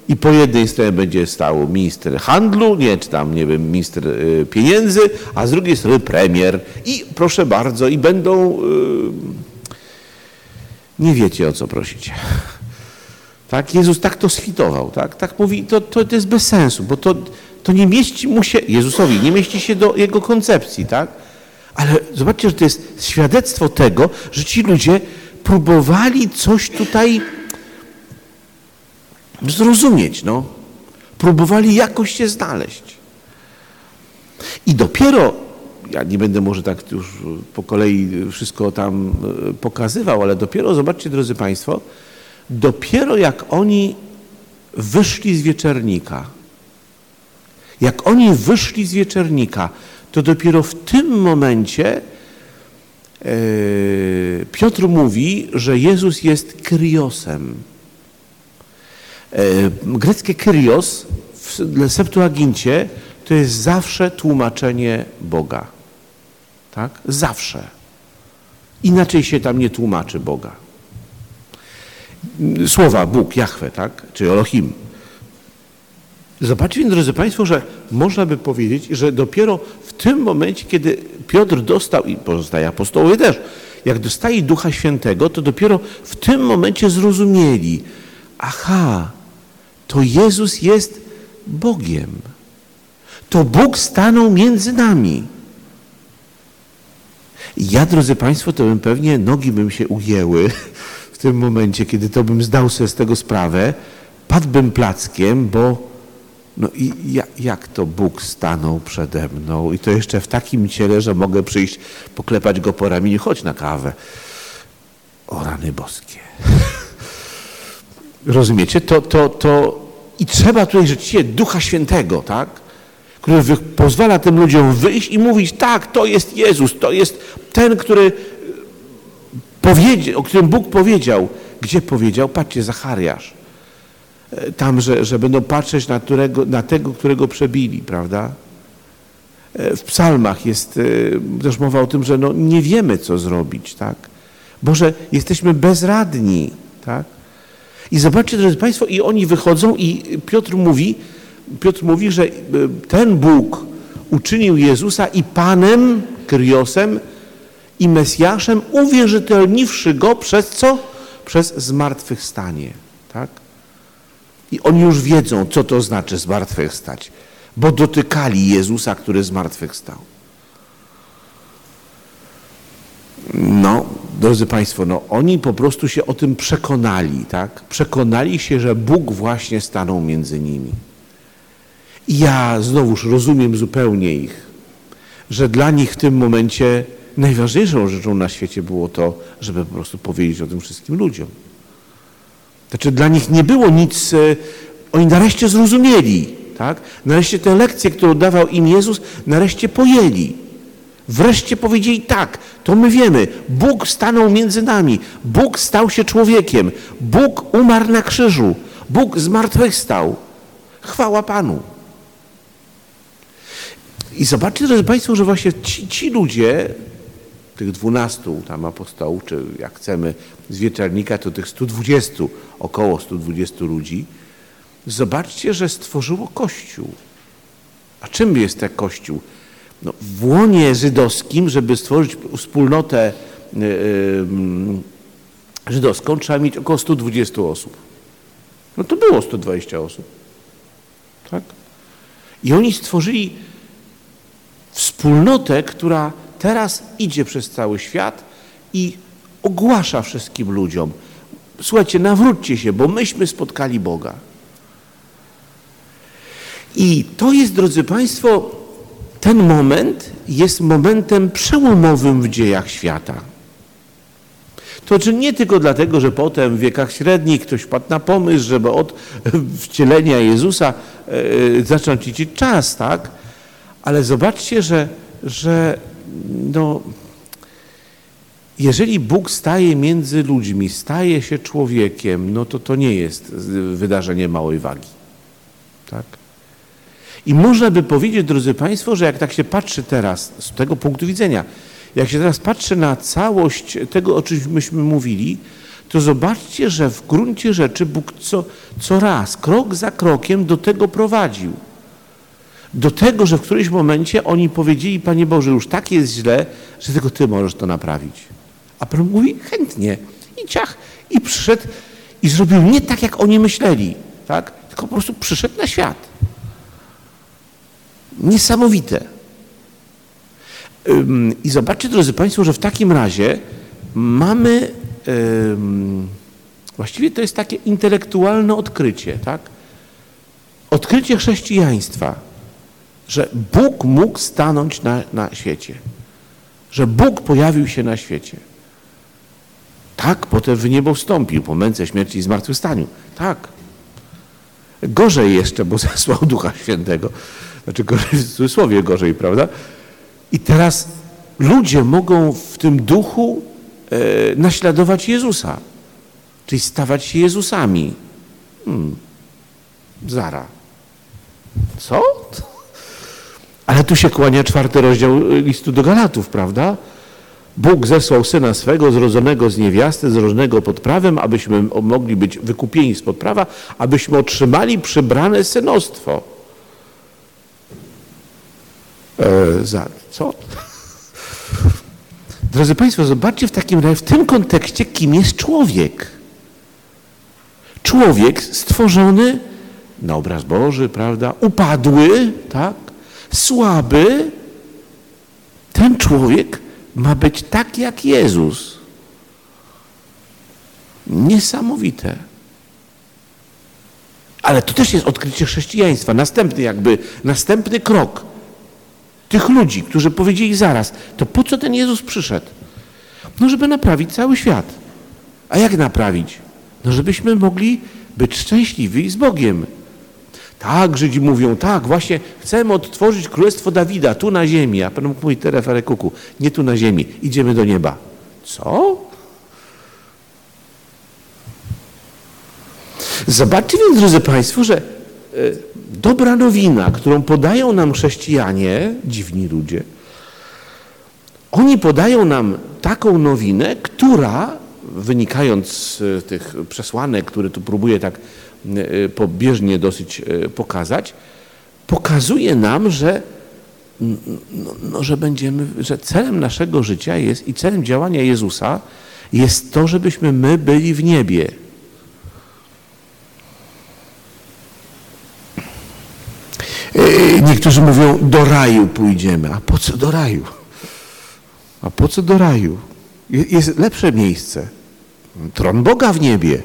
I po jednej stronie będzie stał minister handlu, nie, czy tam, nie wiem, minister y, pieniędzy, a z drugiej strony premier. I proszę bardzo, i będą... Y, nie wiecie, o co prosicie. Tak? Jezus tak to schitował, tak? Tak mówi, to, to, to jest bez sensu, bo to, to nie mieści mu się, Jezusowi, nie mieści się do jego koncepcji, tak? Ale zobaczcie, że to jest świadectwo tego, że ci ludzie próbowali coś tutaj zrozumieć, no. Próbowali jakoś się znaleźć. I dopiero, ja nie będę może tak już po kolei wszystko tam e, pokazywał, ale dopiero, zobaczcie drodzy Państwo, dopiero jak oni wyszli z wieczernika, jak oni wyszli z wieczernika, to dopiero w tym momencie e, Piotr mówi, że Jezus jest kryosem. E, greckie kryos w Septuagincie to jest zawsze tłumaczenie Boga. Tak? Zawsze. Inaczej się tam nie tłumaczy Boga. Słowa Bóg, Jahwe, tak? czy Elohim. Zobaczcie, drodzy Państwo, że można by powiedzieć, że dopiero tym momencie, kiedy Piotr dostał, i pozostaje apostołowie też, jak dostaje Ducha Świętego, to dopiero w tym momencie zrozumieli, aha, to Jezus jest Bogiem. To Bóg stanął między nami. Ja, drodzy Państwo, to bym pewnie nogi bym się ujęły w tym momencie, kiedy to bym zdał sobie z tego sprawę, padłbym plackiem, bo no i jak to Bóg stanął przede mną i to jeszcze w takim ciele, że mogę przyjść, poklepać go po ramieniu, chodź na kawę. O rany boskie. Rozumiecie? To, to, to i trzeba tutaj rzeczywiście Ducha Świętego, tak? Który pozwala tym ludziom wyjść i mówić, tak, to jest Jezus, to jest ten, który powiedział, o którym Bóg powiedział. Gdzie powiedział? Patrzcie, Zachariasz. E, tam, że, że będą patrzeć na, którego, na tego, którego przebili, prawda? E, w psalmach jest e, też mowa o tym, że no nie wiemy, co zrobić, tak? Boże, jesteśmy bezradni, tak? I zobaczcie, drodzy Państwo, i oni wychodzą i Piotr mówi, Piotr mówi, że ten Bóg uczynił Jezusa i Panem, Kryosem i Mesjaszem, uwierzytelniwszy Go przez co? Przez zmartwychwstanie, tak? I oni już wiedzą, co to znaczy zmartwychwstać, bo dotykali Jezusa, który zmartwychwstał. No, drodzy Państwo, no oni po prostu się o tym przekonali, tak? Przekonali się, że Bóg właśnie stanął między nimi. I ja znowuż rozumiem zupełnie ich, że dla nich w tym momencie najważniejszą rzeczą na świecie było to, żeby po prostu powiedzieć o tym wszystkim ludziom. Znaczy dla nich nie było nic, e, oni nareszcie zrozumieli, tak? Nareszcie tę lekcję, którą dawał im Jezus, nareszcie pojęli. Wreszcie powiedzieli tak, to my wiemy, Bóg stanął między nami, Bóg stał się człowiekiem, Bóg umarł na krzyżu, Bóg zmartwychwstał. Chwała Panu. I zobaczcie, drodzy Państwo, że właśnie ci, ci ludzie, tych dwunastu tam apostołów, czy jak chcemy z wieczernika, to tych 120, około 120 ludzi, zobaczcie, że stworzyło Kościół. A czym jest ten Kościół? No, w łonie żydowskim, żeby stworzyć wspólnotę yy, żydowską, trzeba mieć około 120 osób. No to było 120 osób. Tak? I oni stworzyli wspólnotę, która teraz idzie przez cały świat i ogłasza wszystkim ludziom. Słuchajcie, nawróćcie się, bo myśmy spotkali Boga. I to jest, drodzy Państwo, ten moment jest momentem przełomowym w dziejach świata. To czy nie tylko dlatego, że potem w wiekach średnich ktoś wpadł na pomysł, żeby od wcielenia Jezusa e, zacząć liczyć czas, tak? Ale zobaczcie, że, że no, jeżeli Bóg staje między ludźmi, staje się człowiekiem, no to to nie jest wydarzenie małej wagi. Tak? I można by powiedzieć, drodzy Państwo, że jak tak się patrzy teraz z tego punktu widzenia, jak się teraz patrzy na całość tego, o czym myśmy mówili, to zobaczcie, że w gruncie rzeczy Bóg co, co raz, krok za krokiem do tego prowadził. Do tego, że w którymś momencie oni powiedzieli, Panie Boże, już tak jest źle, że tylko Ty możesz to naprawić. A Pan mówi, chętnie. I ciach. I przyszedł i zrobił nie tak, jak oni myśleli, tak? tylko po prostu przyszedł na świat. Niesamowite. I zobaczcie, drodzy Państwo, że w takim razie mamy, właściwie to jest takie intelektualne odkrycie, tak? Odkrycie chrześcijaństwa, że Bóg mógł stanąć na, na świecie, że Bóg pojawił się na świecie. Tak, potem w niebo wstąpił po męce śmierci i zmartwychwstaniu. Tak. Gorzej jeszcze, bo zesłał Ducha Świętego. Znaczy gorzej, w cudzysłowie gorzej, prawda? I teraz ludzie mogą w tym duchu e, naśladować Jezusa, czyli stawać się Jezusami. Hmm. Zara. Co? Ale tu się kłania czwarty rozdział listu do Galatów, prawda? Bóg zesłał Syna swego, zrodzonego z niewiasty, zrodzonego pod prawem, abyśmy mogli być wykupieni spod prawa, abyśmy otrzymali przybrane synostwo. E, za co? Drodzy Państwo, zobaczcie w takim razie, w tym kontekście, kim jest człowiek. Człowiek stworzony na obraz Boży, prawda? Upadły, tak? Słaby. Ten człowiek ma być tak jak Jezus. Niesamowite. Ale to też jest odkrycie chrześcijaństwa. Następny jakby, następny krok tych ludzi, którzy powiedzieli zaraz, to po co ten Jezus przyszedł? No, żeby naprawić cały świat. A jak naprawić? No, żebyśmy mogli być szczęśliwi z Bogiem. Tak, Żydzi mówią, tak, właśnie chcemy odtworzyć Królestwo Dawida tu na ziemi. A Pan mówi, Tereferę Kuku, nie tu na ziemi, idziemy do nieba. Co? Zobaczcie więc, drodzy Państwo, że e, dobra nowina, którą podają nam chrześcijanie, dziwni ludzie, oni podają nam taką nowinę, która, wynikając z tych przesłanek, które tu próbuję tak e, pobieżnie dosyć e, pokazać, pokazuje nam, że, no, no, że będziemy, że celem naszego życia jest i celem działania Jezusa jest to, żebyśmy my byli w niebie. E, niektórzy mówią, do raju pójdziemy. A po co do raju? A po co do raju? Jest lepsze miejsce. Tron Boga w niebie.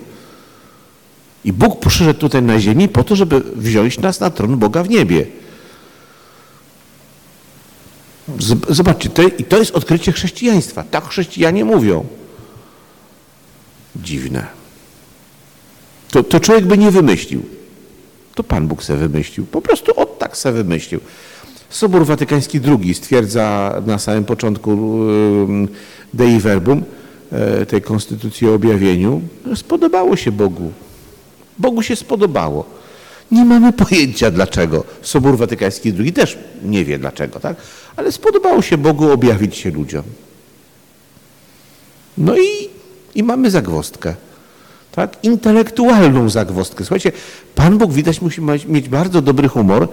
I Bóg przyszedł tutaj na ziemi po to, żeby wziąć nas na tron Boga w niebie. Zobaczcie, to, i to jest odkrycie chrześcijaństwa. Tak chrześcijanie mówią. Dziwne. To, to człowiek by nie wymyślił. To Pan Bóg se wymyślił. Po prostu od tak se wymyślił. Sobór Watykański II stwierdza na samym początku Dei Verbum, e, tej konstytucji o objawieniu, spodobało się Bogu. Bogu się spodobało. Nie mamy pojęcia dlaczego. Sobór Watykański II też nie wie dlaczego, tak? Ale spodobało się Bogu objawić się ludziom. No i, i mamy zagwostkę tak? intelektualną zagwozdkę. Słuchajcie, Pan Bóg widać musi mieć bardzo dobry humor,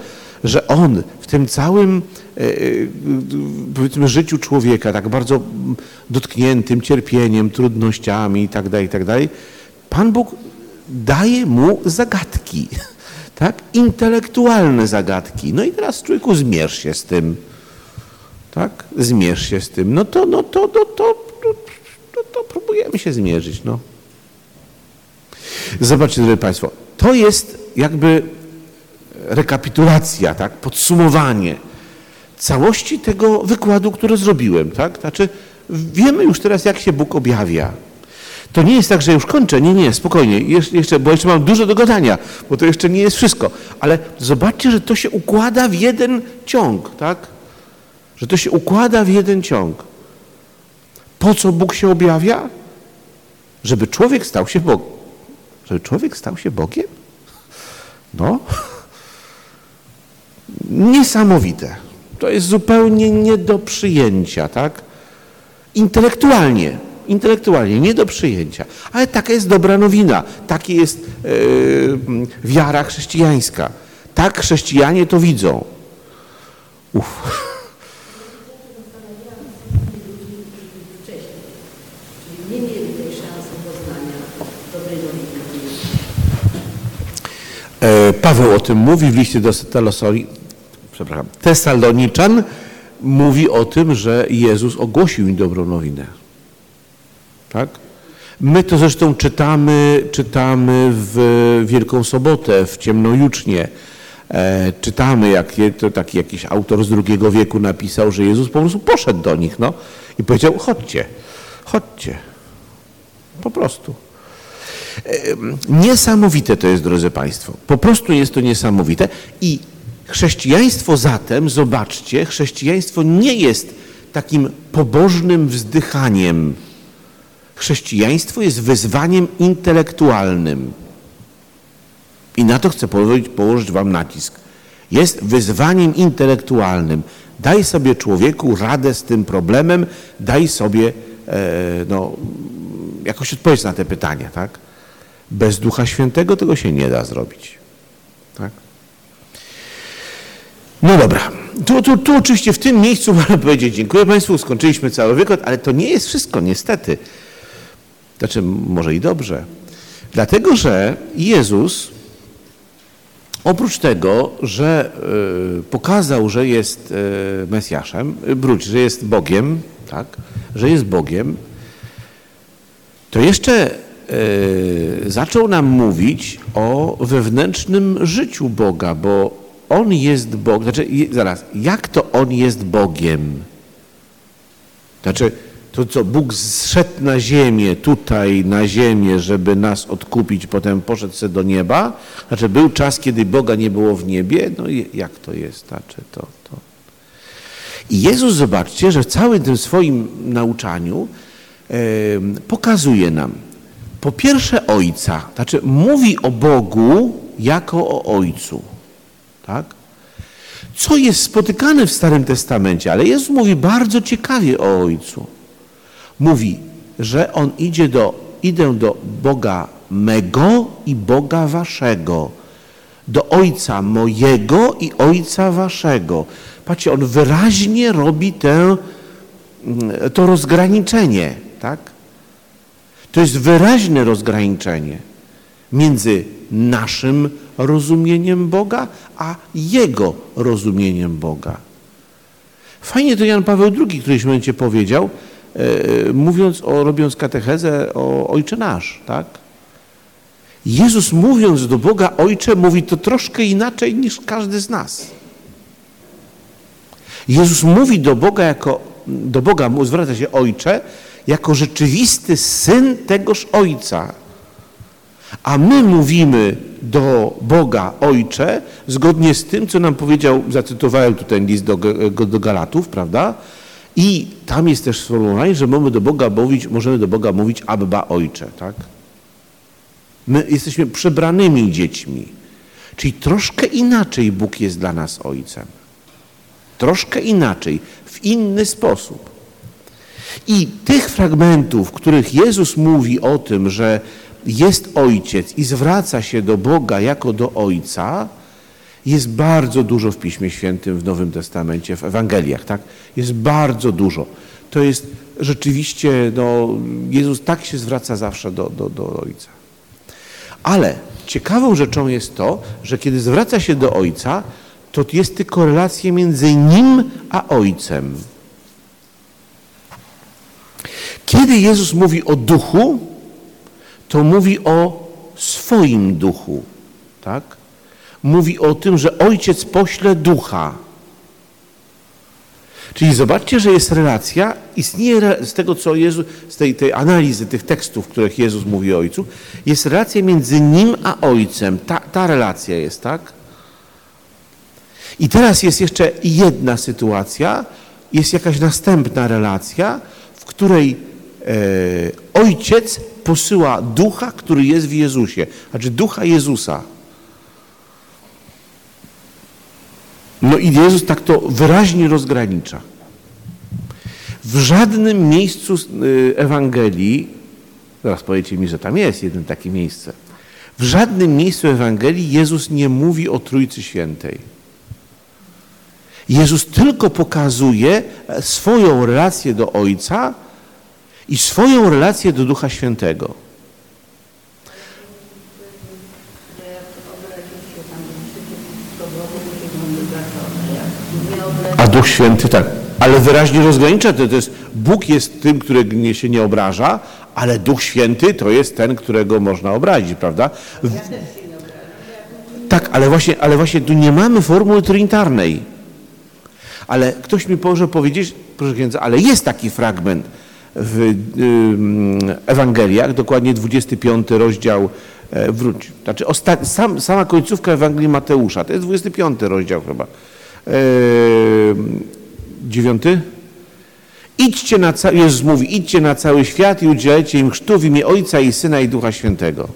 że On w tym całym e, e, powiedzmy życiu człowieka, tak bardzo dotkniętym cierpieniem, trudnościami itd., tak itd., tak Pan Bóg daje mu zagadki, tak? Intelektualne zagadki. No i teraz człowieku zmierz się z tym, tak? Zmierz się z tym. No to, no to, no to, no, to, to próbujemy się zmierzyć, no. Zobaczcie, drodzy Państwo, to jest jakby rekapitulacja, tak? Podsumowanie całości tego wykładu, który zrobiłem, tak? Znaczy, wiemy już teraz, jak się Bóg objawia. To nie jest tak, że już kończę. Nie, nie, spokojnie. Jeszcze, bo jeszcze mam dużo do gadania, bo to jeszcze nie jest wszystko. Ale zobaczcie, że to się układa w jeden ciąg, tak? Że to się układa w jeden ciąg. Po co Bóg się objawia? Żeby człowiek stał się Bogiem. Żeby człowiek stał się Bogiem? No. Niesamowite. To jest zupełnie nie do przyjęcia, tak? Intelektualnie, intelektualnie nie do przyjęcia. Ale taka jest dobra nowina, taka jest yy, wiara chrześcijańska. Tak chrześcijanie to widzą. Uff. E, Paweł o tym mówi w liście do Tesalosoli, przepraszam, Tesaloniczan, mówi o tym, że Jezus ogłosił im dobrą nowinę. Tak? My to zresztą czytamy, czytamy w Wielką Sobotę, w Ciemnojucznie. E, czytamy, jak to taki jakiś autor z drugiego wieku napisał, że Jezus po prostu poszedł do nich no, i powiedział, chodźcie, chodźcie. Po prostu. Niesamowite to jest, drodzy Państwo. Po prostu jest to niesamowite. I chrześcijaństwo zatem, zobaczcie, chrześcijaństwo nie jest takim pobożnym wzdychaniem. Chrześcijaństwo jest wyzwaniem intelektualnym. I na to chcę położyć, położyć Wam nacisk. Jest wyzwaniem intelektualnym. Daj sobie człowieku radę z tym problemem, daj sobie e, no, jakoś odpowiedź na te pytania, tak? Bez Ducha Świętego tego się nie da zrobić. Tak? No dobra. Tu, tu, tu oczywiście w tym miejscu można powiedzieć dziękuję Państwu, skończyliśmy cały wykład, ale to nie jest wszystko, niestety. Znaczy, może i dobrze. Dlatego, że Jezus oprócz tego, że y, pokazał, że jest y, Mesjaszem, y, wróć, że jest Bogiem, tak, że jest Bogiem, to jeszcze zaczął nam mówić o wewnętrznym życiu Boga, bo On jest Bogiem. Znaczy, zaraz, jak to On jest Bogiem? Znaczy, to co, Bóg zszedł na ziemię, tutaj na ziemię, żeby nas odkupić, potem poszedł sobie do nieba? Znaczy, był czas, kiedy Boga nie było w niebie? No i jak to jest? Znaczy, to, to. I Jezus, zobaczcie, że w całym tym swoim nauczaniu em, pokazuje nam, po pierwsze Ojca, znaczy mówi o Bogu jako o Ojcu, tak? Co jest spotykane w Starym Testamencie, ale Jezus mówi bardzo ciekawie o Ojcu. Mówi, że On idzie do, idę do Boga mego i Boga waszego, do Ojca mojego i Ojca waszego. Patrzcie, On wyraźnie robi mm, to rozgraniczenie, tak? To jest wyraźne rozgraniczenie między naszym rozumieniem Boga, a Jego rozumieniem Boga. Fajnie to Jan Paweł II w którymś momencie powiedział, mówiąc o, robiąc katechezę o Ojcze Nasz, tak? Jezus mówiąc do Boga Ojcze mówi to troszkę inaczej niż każdy z nas. Jezus mówi do Boga jako, do Boga mu zwraca się Ojcze, jako rzeczywisty Syn tegoż Ojca. A my mówimy do Boga Ojcze, zgodnie z tym, co nam powiedział, zacytowałem tutaj list do, do Galatów, prawda? I tam jest też sformułowanie, że możemy do Boga mówić, możemy do Boga mówić Abba Ojcze, tak? My jesteśmy przebranymi dziećmi. Czyli troszkę inaczej Bóg jest dla nas Ojcem. Troszkę inaczej, w inny sposób. I tych fragmentów, w których Jezus mówi o tym, że jest Ojciec i zwraca się do Boga jako do Ojca, jest bardzo dużo w Piśmie Świętym, w Nowym Testamencie, w Ewangeliach, tak? Jest bardzo dużo. To jest rzeczywiście, no, Jezus tak się zwraca zawsze do, do, do Ojca. Ale ciekawą rzeczą jest to, że kiedy zwraca się do Ojca, to jest tylko relacja między Nim a Ojcem. Kiedy Jezus mówi o duchu, to mówi o swoim duchu. Tak? Mówi o tym, że Ojciec pośle ducha. Czyli zobaczcie, że jest relacja, istnieje z tego, co Jezus, z tej, tej analizy tych tekstów, w których Jezus mówi o Ojcu, jest relacja między Nim a Ojcem. Ta, ta relacja jest, tak? I teraz jest jeszcze jedna sytuacja, jest jakaś następna relacja, w której e, Ojciec posyła ducha, który jest w Jezusie, znaczy ducha Jezusa. No i Jezus tak to wyraźnie rozgranicza. W żadnym miejscu y, Ewangelii, zaraz powiecie mi, że tam jest jedno takie miejsce, w żadnym miejscu Ewangelii Jezus nie mówi o Trójcy Świętej. Jezus tylko pokazuje e, swoją relację do Ojca i swoją relację do Ducha Świętego. że jak obraził się tam przeciwko Bogu, to się on wybaczony. Jak nie obraził A Duch Święty tak. Ale wyraźnie rozgranicza to, to jest Bóg jest tym, którego nie- się nie obraża, ale Duch Święty to jest ten, którego można obrazić, prawda? W... Tak, ale właśnie, ale właśnie tu nie mamy formuły trinitarnej. Ale ktoś mi może powiedzieć, proszę księdza, ale jest taki fragment w Ewangeliach, dokładnie 25 rozdział, e, wróć, znaczy osta- sam, sama końcówka Ewangelii Mateusza, to jest 25 rozdział chyba. E, dziewiąty? Idźcie na ca- Jezus mówi, idźcie na cały świat i udzielajcie im chrztu w imię Ojca i Syna i Ducha Świętego.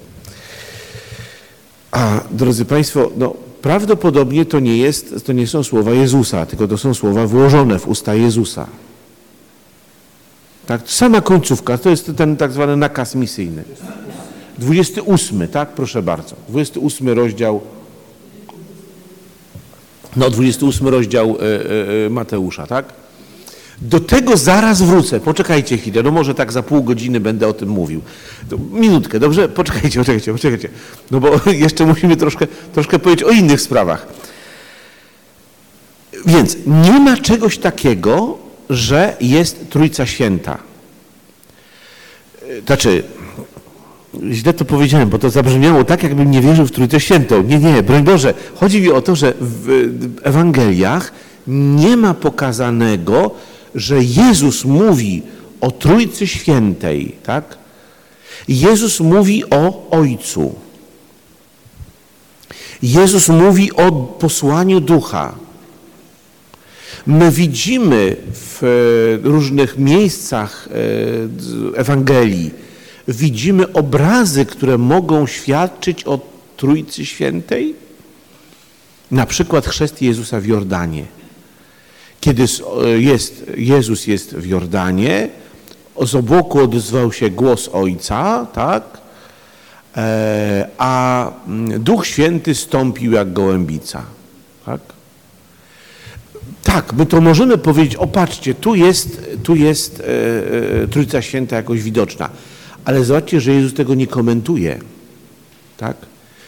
A drodzy Państwo, no, prawdopodobnie to nie, jest, to nie są słowa Jezusa, tylko to są słowa włożone w usta Jezusa. Tak, sama końcówka, to jest ten tak zwany nakaz misyjny. 28, tak? Proszę bardzo. 28 rozdział, no 28 rozdział e, e, Mateusza, tak? Do tego zaraz wrócę. Poczekajcie chwilę. No może tak za pół godziny będę o tym mówił. Minutkę, dobrze? Poczekajcie, poczekajcie, poczekajcie. No bo jeszcze musimy troszkę, troszkę powiedzieć o innych sprawach. Więc nie ma czegoś takiego, że jest Trójca Święta. Znaczy, źle to powiedziałem, bo to zabrzmiało tak, jakbym nie wierzył w Trójcę Świętą. Nie, nie, broń Boże. Chodzi mi o to, że w Ewangeliach nie ma pokazanego, że Jezus mówi o Trójcy Świętej, tak? Jezus mówi o Ojcu. Jezus mówi o posłaniu Ducha. My widzimy w różnych miejscach e, Ewangelii, widzimy obrazy, które mogą świadczyć o Trójcy Świętej. Na przykład chrzest Jezusa w Jordanie. Kiedy jest, Jezus jest w Jordanie, z obłoku odezwał się głos Ojca, tak? E, a mm, Duch Święty stąpił jak gołębica. Tak? Tak, my to możemy powiedzieć, o patrzcie, tu jest, tu jest e, e, Trójca Święta jakoś widoczna. Ale zobaczcie, że Jezus tego nie komentuje. Tak?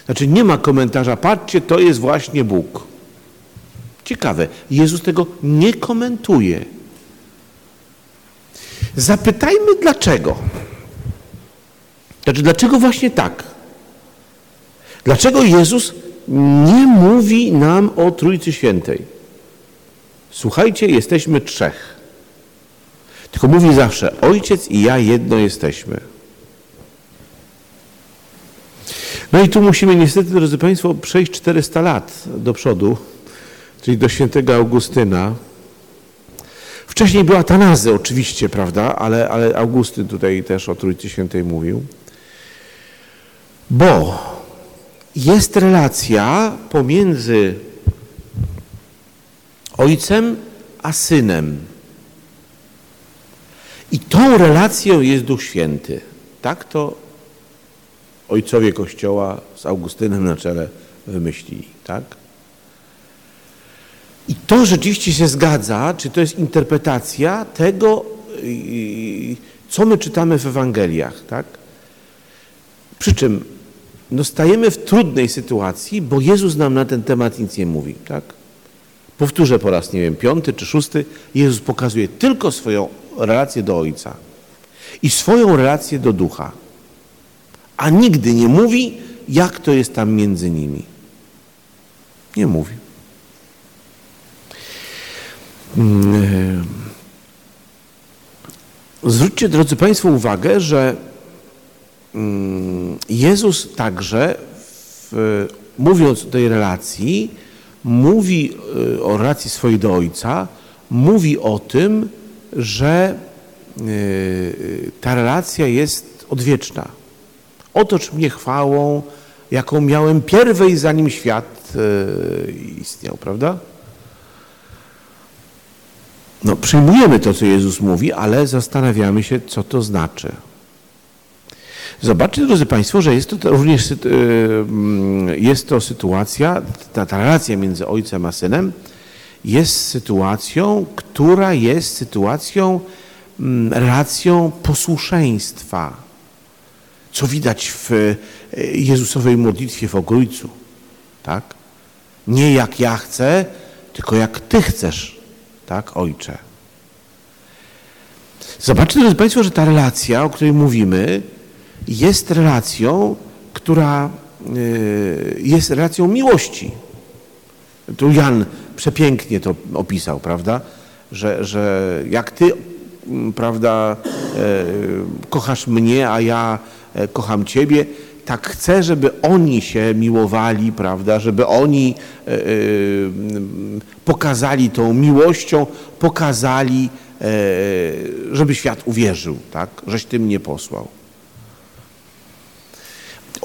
Znaczy nie ma komentarza, patrzcie, to jest właśnie Bóg. Ciekawe, Jezus tego nie komentuje. Zapytajmy dlaczego. Znaczy, dlaczego właśnie tak? Dlaczego Jezus nie mówi nam o Trójcy Świętej? Słuchajcie, jesteśmy trzech. Tylko mówi zawsze, ojciec i ja jedno jesteśmy. No i tu musimy niestety, drodzy Państwo, przejść 400 lat do przodu, czyli do świętego Augustyna. Wcześniej była Tanazy oczywiście, prawda, ale, ale Augustyn tutaj też o Trójcy Świętej mówił. Bo jest relacja pomiędzy ojcem a synem. I tą relacją jest Duch Święty. Tak to ojcowie Kościoła z Augustynem na czele wymyślili. Tak? I to rzeczywiście się zgadza, czy to jest interpretacja tego, yy, co my czytamy w Ewangeliach. Tak? Przy czym no stajemy w trudnej sytuacji, bo Jezus nam na ten temat nic nie mówi, tak? Powtórzę po raz, nie wiem, piąty czy szósty. Jezus pokazuje tylko swoją relację do Ojca i swoją relację do Ducha, a nigdy nie mówi, jak to jest tam między nimi. Nie mówi. Mm, Zwróćcie, drodzy Państwo, uwagę, że mm, Jezus także, w, mówiąc o tej relacji, mówi y, o relacji swojej do Ojca, mówi o tym, że y, ta relacja jest odwieczna. Otocz mnie chwałą, jaką miałem pierwej, zanim świat y, istniał, prawda? No, przyjmujemy to, co Jezus mówi, ale zastanawiamy się, co to znaczy. Zobaczcie, drodzy Państwo, że jest to również y, mm, jest to sytuacja, ta, ta relacja między ojcem a synem jest sytuacją, która jest sytuacją, mm, relacją posłuszeństwa, co widać w y, Jezusowej modlitwie w Ogrójcu. Tak? Nie jak ja chcę, tylko jak Ty chcesz, tak, Ojcze. Zobaczcie, drodzy Państwo, że ta relacja, o której mówimy, jest relacją, która y, jest relacją miłości. Tu Jan przepięknie to opisał, prawda? Że, że jak ty, prawda, e, kochasz mnie, a ja e, kocham ciebie, tak chcę, żeby oni się miłowali, prawda? Żeby oni e, e, pokazali tą miłością, pokazali, e, żeby świat uwierzył, tak? Żeś ty mnie posłał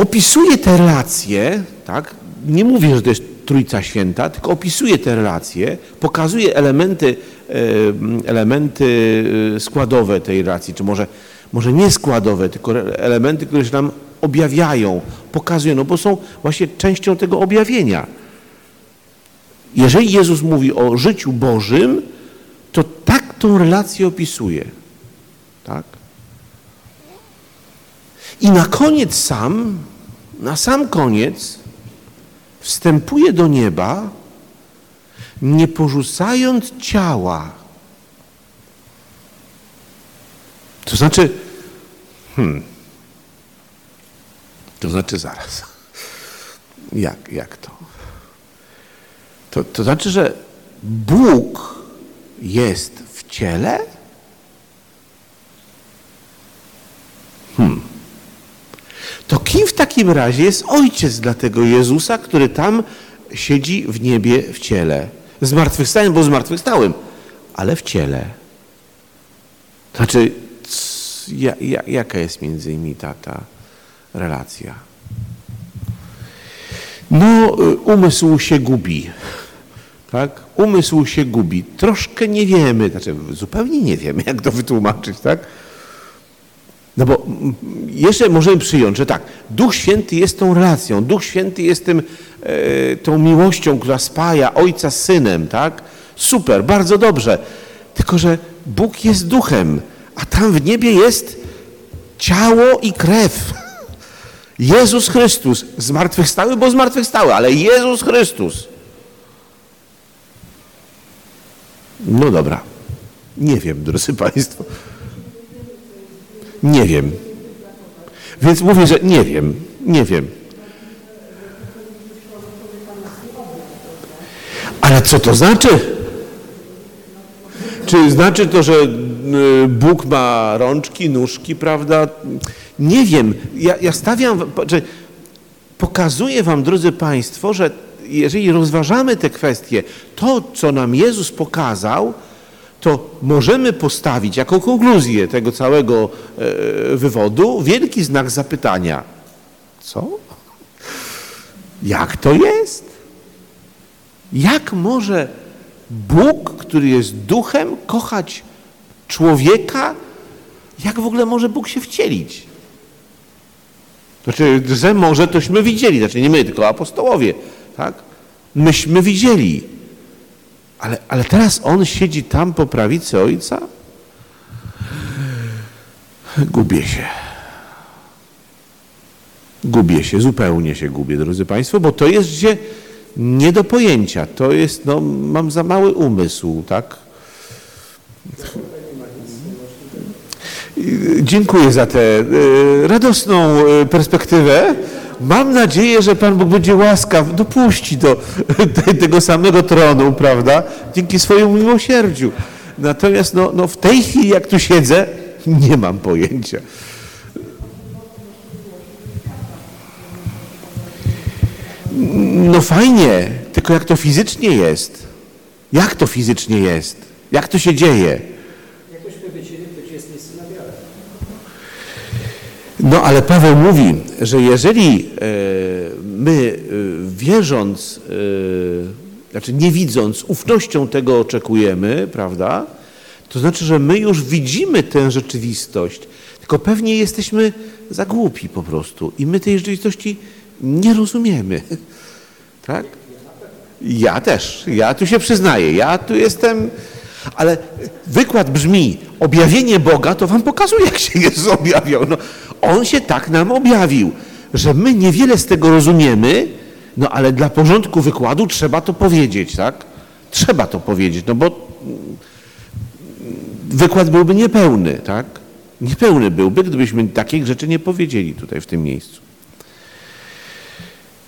opisuje te relacje, tak? nie mówię, że to jest Trójca Święta, tylko opisuje te relacje, pokazuje elementy, e, elementy e, składowe tej relacji, czy może, może nie składowe, tylko elementy, które się nam objawiają, pokazują, no bo są właśnie częścią tego objawienia. Jeżeli Jezus mówi o życiu Bożym, to tak tą relację opisuje. Tak? I na koniec sam, na sam koniec wstępuje do nieba, nie porzucając ciała. To znaczy, hmm, to znaczy zaraz. Jak, jak to? to? To znaczy, że Bóg jest w ciele? Hmm to kim w takim razie jest ojciec dla tego Jezusa, który tam siedzi w niebie w ciele? Zmartwychwstałem, bo zmartwychwstałem, ale w ciele. Znaczy, ja, ja, jaka jest między nimi ta, ta relacja? No, umysł się gubi. Tak? Umysł się gubi. Troszkę nie wiemy, znaczy zupełnie nie wiemy, jak to wytłumaczyć, tak? No bo jeszcze możemy przyjąć, że tak, Duch Święty jest tą relacją, Duch Święty jest tym, e, tą miłością, która spaja Ojca z Synem, tak? Super, bardzo dobrze. Tylko, że Bóg jest duchem, a tam w niebie jest ciało i krew. Jezus Chrystus, zmartwychwstały, bo zmartwychwstały, ale Jezus Chrystus. No dobra, nie wiem, drodzy Państwo. Nie wiem. Więc mówię, że nie wiem, nie wiem. Ale co to znaczy? Czy znaczy to, że Bóg ma rączki, nóżki, prawda? Nie wiem. Ja, ja stawiam, że pokazuję wam, drodzy Państwo, że jeżeli rozważamy te kwestie, to, co nam Jezus pokazał, to możemy postawić jako konkluzję tego całego e, wywodu wielki znak zapytania. Co? Jak to jest? Jak może Bóg, który jest duchem, kochać człowieka? Jak w ogóle może Bóg się wcielić? Znaczy, że może tośmy widzieli, znaczy nie my, tylko apostołowie, tak? Myśmy widzieli. Ale, ale teraz on siedzi tam po prawicy ojca? Gubię się. Gubię się, zupełnie się gubię, drodzy Państwo, bo to jest gdzie nie do pojęcia. To jest, no, mam za mały umysł, tak? Dziękuję za tę e, radosną e, perspektywę. Mam nadzieję, że Pan Bóg będzie łaskaw, dopuści do te- tego samego tronu, prawda? Dzięki swojemu miłosierdziu. Natomiast no, no w tej chwili, jak tu siedzę, nie mam pojęcia. No fajnie, tylko jak to fizycznie jest? Jak to fizycznie jest? Jak to się dzieje? Jakośmy wiedzieli, gdzie jest miejsce na wiarę. No ale Paweł mówi, że jeżeli e, my e, wierząc, e, znaczy nie widząc, ufnością tego oczekujemy, prawda, to znaczy, że my już widzimy tę rzeczywistość, tylko pewnie jesteśmy za głupi po prostu i my tej rzeczywistości nie rozumiemy. Tak? Ja też, ja tu się przyznaję, ja tu jestem, ale wykład brzmi, objawienie Boga to wam pokazuje, jak się Jezus objawiał. No, on się tak nam objawił, że my niewiele z tego rozumiemy, no ale dla porządku wykładu trzeba to powiedzieć, tak? Trzeba to powiedzieć, no bo wykład byłby niepełny, tak? Niepełny byłby, gdybyśmy takich rzeczy nie powiedzieli tutaj w tym miejscu.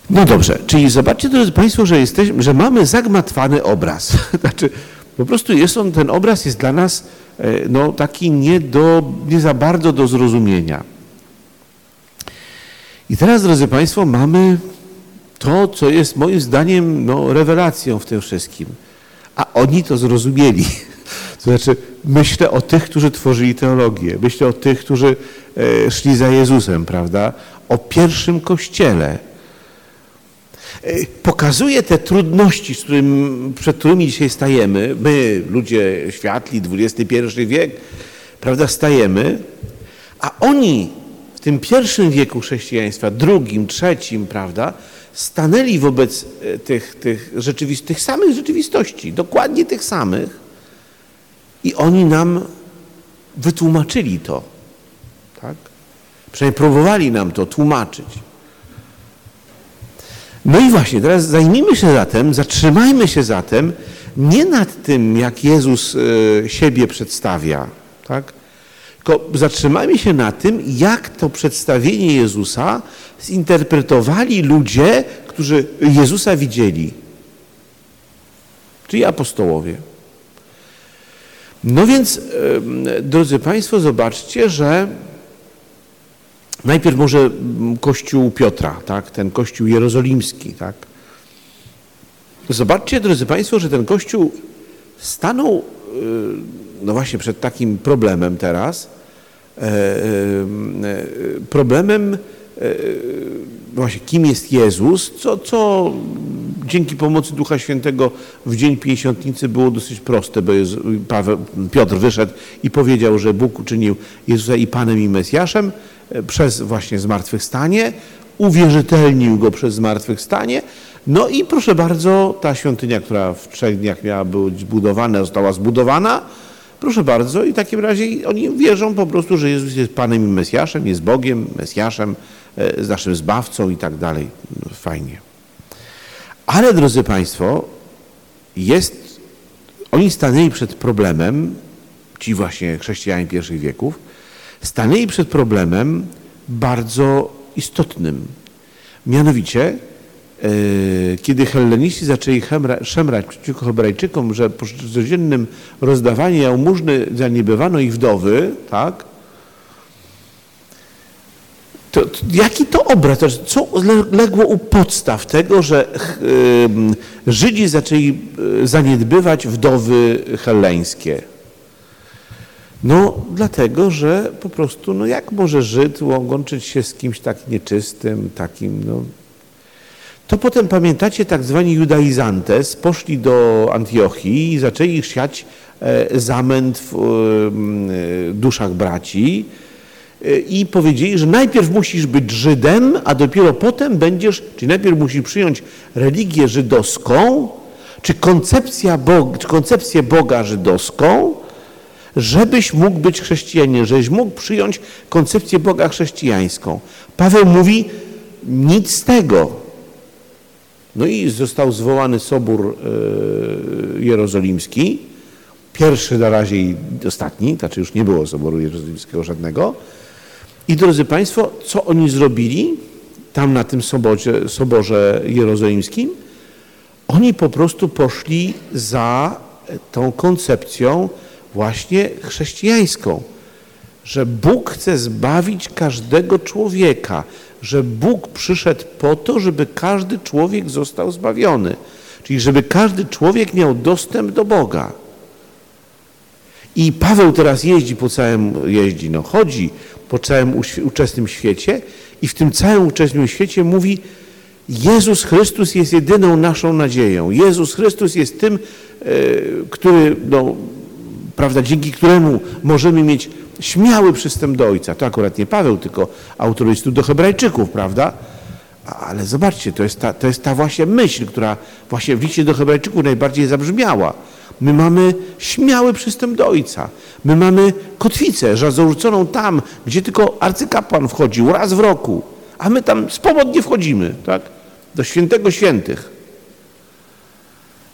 No dobrze, czyli zobaczcie, drodzy Państwo, że, jesteśmy, że mamy zagmatwany obraz. Znaczy, po prostu jest on, ten obraz jest dla nas e, no, taki nie, do, nie za bardzo do zrozumienia. I teraz, drodzy Państwo, mamy to, co jest moim zdaniem no, rewelacją w tym wszystkim. A oni to zrozumieli. To znaczy, myślę o tych, którzy tworzyli teologię, myślę o tych, którzy e, szli za Jezusem, prawda? O pierwszym kościele, E, pokazuje te trudności, którym, przed którymi dzisiaj stajemy, my, ludzie światli, XXI wiek, prawda, stajemy, a oni tym pierwszym wieku chrześcijaństwa, drugim, trzecim, prawda, stanęli wobec e, tych, tych, tych samych rzeczywistości, dokładnie tych samych i oni nam wytłumaczyli to, tak? Przynajmniej próbowali nam to tłumaczyć. No i właśnie, teraz zajmijmy się zatem, zatrzymajmy się zatem nie nad tym, jak Jezus e, siebie przedstawia, tak? Tylko zatrzymajmy się na tym, jak to przedstawienie Jezusa zinterpretowali ludzie, którzy Jezusa widzieli, czyli apostołowie. No więc, drodzy Państwo, zobaczcie, że Najpierw może kościół Piotra, tak? ten kościół jerozolimski. Tak? Zobaczcie, drodzy Państwo, że ten kościół stanął y, no właśnie przed takim problemem teraz. e, e, Problemem e, właśnie kim jest Jezus, co, co dzięki pomocy Ducha Świętego w dzień Pięćdziesiątnicy było dosyć proste, bo Paweł, Piotr wyszedł i powiedział, że Bóg uczynił Jezusa i Panem i Mesjaszem przez właśnie zmartwychwstanie, uwierzytelnił Go przez zmartwychwstanie, no i proszę bardzo, ta świątynia, która w trzech dniach miała być zbudowana, została zbudowana, proszę bardzo i w takim razie oni wierzą po prostu, że Jezus jest Panem i Mesjaszem, jest Bogiem, Mesjaszem, e, z naszym Zbawcą i tak dalej. No, Fajnie. Ale drodzy Państwo, jest, oni stanęli przed problemem, ci właśnie chrześcijanie pierwszych wieków, stanęli przed problemem bardzo istotnym. Mianowicie, kiedy helleniści zaczęli szemrać przeciwko Hebrajczykom, że po codziennym rozdawaniu jałmużny zaniebywano ich wdowy, tak? To, to, jaki to obraz? Co le- legło u podstaw tego, że ym, Żydzi zaczęli y, zaniedbywać wdowy helleńskie? No, dlatego, że po prostu, no jak może Żyd łączyć się z kimś tak nieczystym, takim, no. To potem, pamiętacie, tak zwani judaizantes poszli do Antiochii i zaczęli siać e, zamęt w e, duszach braci e, i powiedzieli, że najpierw musisz być Żydem, a dopiero potem będziesz, czyli najpierw musisz przyjąć religię żydowską, czy, koncepcja Bog, czy koncepcję Boga żydowską, żebyś mógł być chrześcijaninem, żebyś mógł przyjąć koncepcję Boga chrześcijańską. Paweł mówi, nic z tego. No i został zwołany Sobór e, Jerozolimski, pierwszy na razie i ostatni, znaczy już nie było Soboru Jerozolimskiego żadnego. I drodzy Państwo, co oni zrobili tam na tym sobocie, Soborze Jerozolimskim? Oni po prostu poszli za tą koncepcją właśnie chrześcijańską, że Bóg chce zbawić każdego człowieka, że Bóg przyszedł po to, żeby każdy człowiek został zbawiony, czyli żeby każdy człowiek miał dostęp do Boga. I Paweł teraz jeździ po całym, jeździ, no chodzi po całym uczestnym świecie i w tym całym uczestnym świecie mówi, Jezus Chrystus jest jedyną naszą nadzieją. Jezus Chrystus jest tym, e, który, no, prawda, dzięki któremu możemy mieć śmiały przystęp do Ojca. To akurat nie Paweł, tylko autor listu do Hebrajczyków, prawda? Ale zobaczcie, to jest, ta, to jest ta właśnie myśl, która właśnie w liście do Hebrajczyków najbardziej zabrzmiała. My mamy śmiały przystęp do Ojca. My mamy kotwicę zarzuconą tam, gdzie tylko arcykapłan wchodził raz w roku, a my tam swobodnie wchodzimy, tak? Do świętego świętych.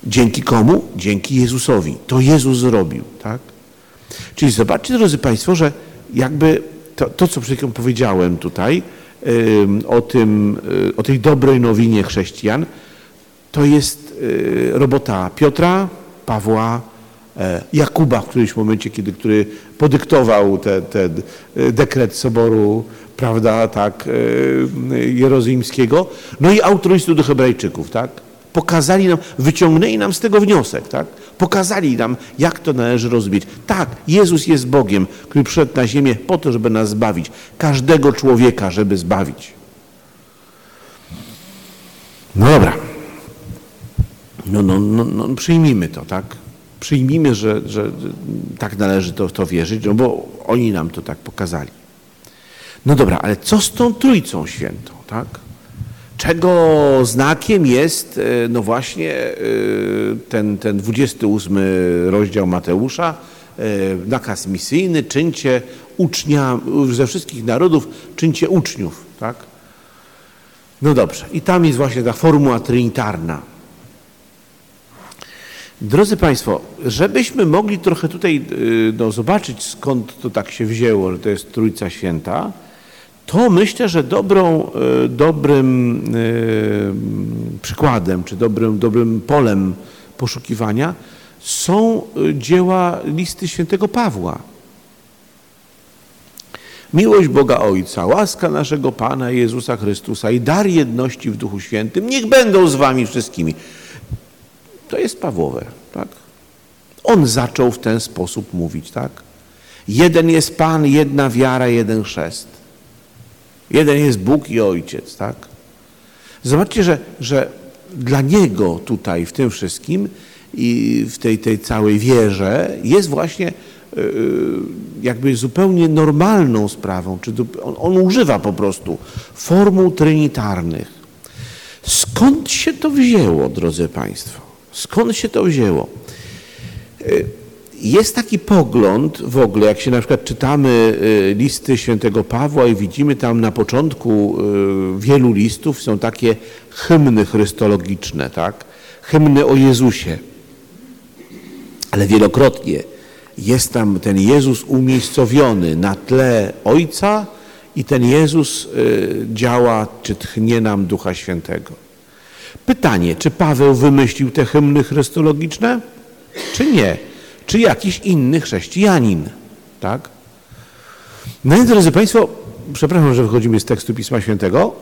Dzięki komu? Dzięki Jezusowi. To Jezus zrobił, tak? Czyli zobaczcie, drodzy Państwo, że jakby to, to co przed chwilą powiedziałem tutaj o, tym, yy, o tej dobrej nowinie chrześcijan, to jest yy, robota Piotra, Pawła, e, Jakuba w którymś momencie, kiedy, który podyktował ten te dekret Soboru, prawda, tak, jerozolimskiego, no i autor do hebrajczyków, tak, pokazali nam, wyciągnęli nam z tego wniosek, tak, pokazali nam, jak to należy rozumieć. Tak, Jezus jest Bogiem, który przyszedł na ziemię po to, żeby nas zbawić, każdego człowieka, żeby zbawić. No dobra. No, no, no, no przyjmijmy to, tak? Przyjmijmy, że, że tak należy to, to wierzyć, no bo oni nam to tak pokazali. No dobra, ale co z tą Trójcą Świętą, tak? Czego znakiem jest, e, no właśnie, e, ten, ten 28 rozdział Mateusza, e, nakaz misyjny, czyńcie ucznia, ze wszystkich narodów czyńcie uczniów, tak? No dobrze, i tam jest właśnie ta formuła trinitarna. Drodzy Państwo, żebyśmy mogli trochę tutaj no, zobaczyć, skąd to tak się wzięło, że to jest Trójca Święta, to myślę, że dobrą, dobrym przykładem, czy dobrym, dobrym polem poszukiwania są dzieła listy świętego Pawła. Miłość Boga Ojca, łaska naszego Pana Jezusa Chrystusa i dar jedności w Duchu Świętym niech będą z wami wszystkimi. To jest Pawłowe, tak? On zaczął w ten sposób mówić, tak? Jeden jest Pan, jedna wiara, jeden chrzest. Jeden jest Bóg i Ojciec, tak? Zobaczcie, że, że dla Niego tutaj w tym wszystkim i w tej, tej całej wierze jest właśnie jakby zupełnie normalną sprawą, czy on, on używa po prostu formuł trinitarnych. Skąd się to wzięło, drodzy Państwo? Skąd się to wzięło? Jest taki pogląd w ogóle, jak się na przykład czytamy listy świętego Pawła i widzimy tam na początku wielu listów są takie hymny chrystologiczne, tak? Hymny o Jezusie. Ale wielokrotnie jest tam ten Jezus umiejscowiony na tle Ojca i ten Jezus działa, czy tchnie nam Ducha Świętego. Pytanie, czy Paweł wymyślił te hymny chrystologiczne, czy nie? Czy jakiś inny chrześcijanin, tak? No i drodzy Państwo, przepraszam, że wychodzimy z tekstu Pisma Świętego,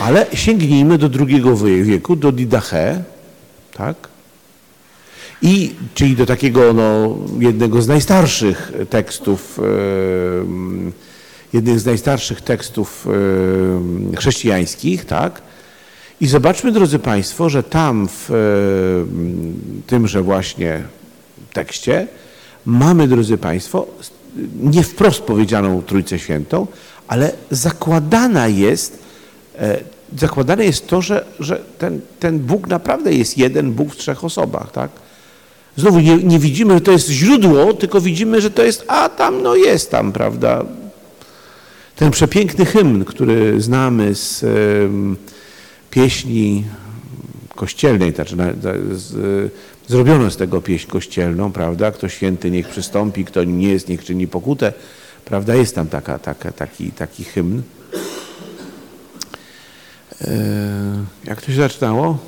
ale sięgnijmy do drugiego wieku, do Didache, tak? I, czyli do takiego no, jednego z najstarszych tekstów, yy, jednych z najstarszych tekstów yy, chrześcijańskich, tak? I zobaczmy, drodzy Państwo, że tam w yy, tymże właśnie tekście mamy, drodzy Państwo, nie wprost powiedzianą Trójcę Świętą, ale zakładana jest, zakładane jest to, że, że ten, ten Bóg naprawdę jest jeden Bóg w trzech osobach, tak? Znowu nie, nie, widzimy, że to jest źródło, tylko widzimy, że to jest, a tam no jest tam, prawda? Ten przepiękny hymn, który znamy z pieśni kościelnej, znaczy na- na- z, zrobiono z tego pieśń kościelną, prawda? Kto święty niech przystąpi, kto nie jest, niech czyni pokutę, prawda? Jest tam taka, taka, taki, taki hymn. E, jak to się zaczynało?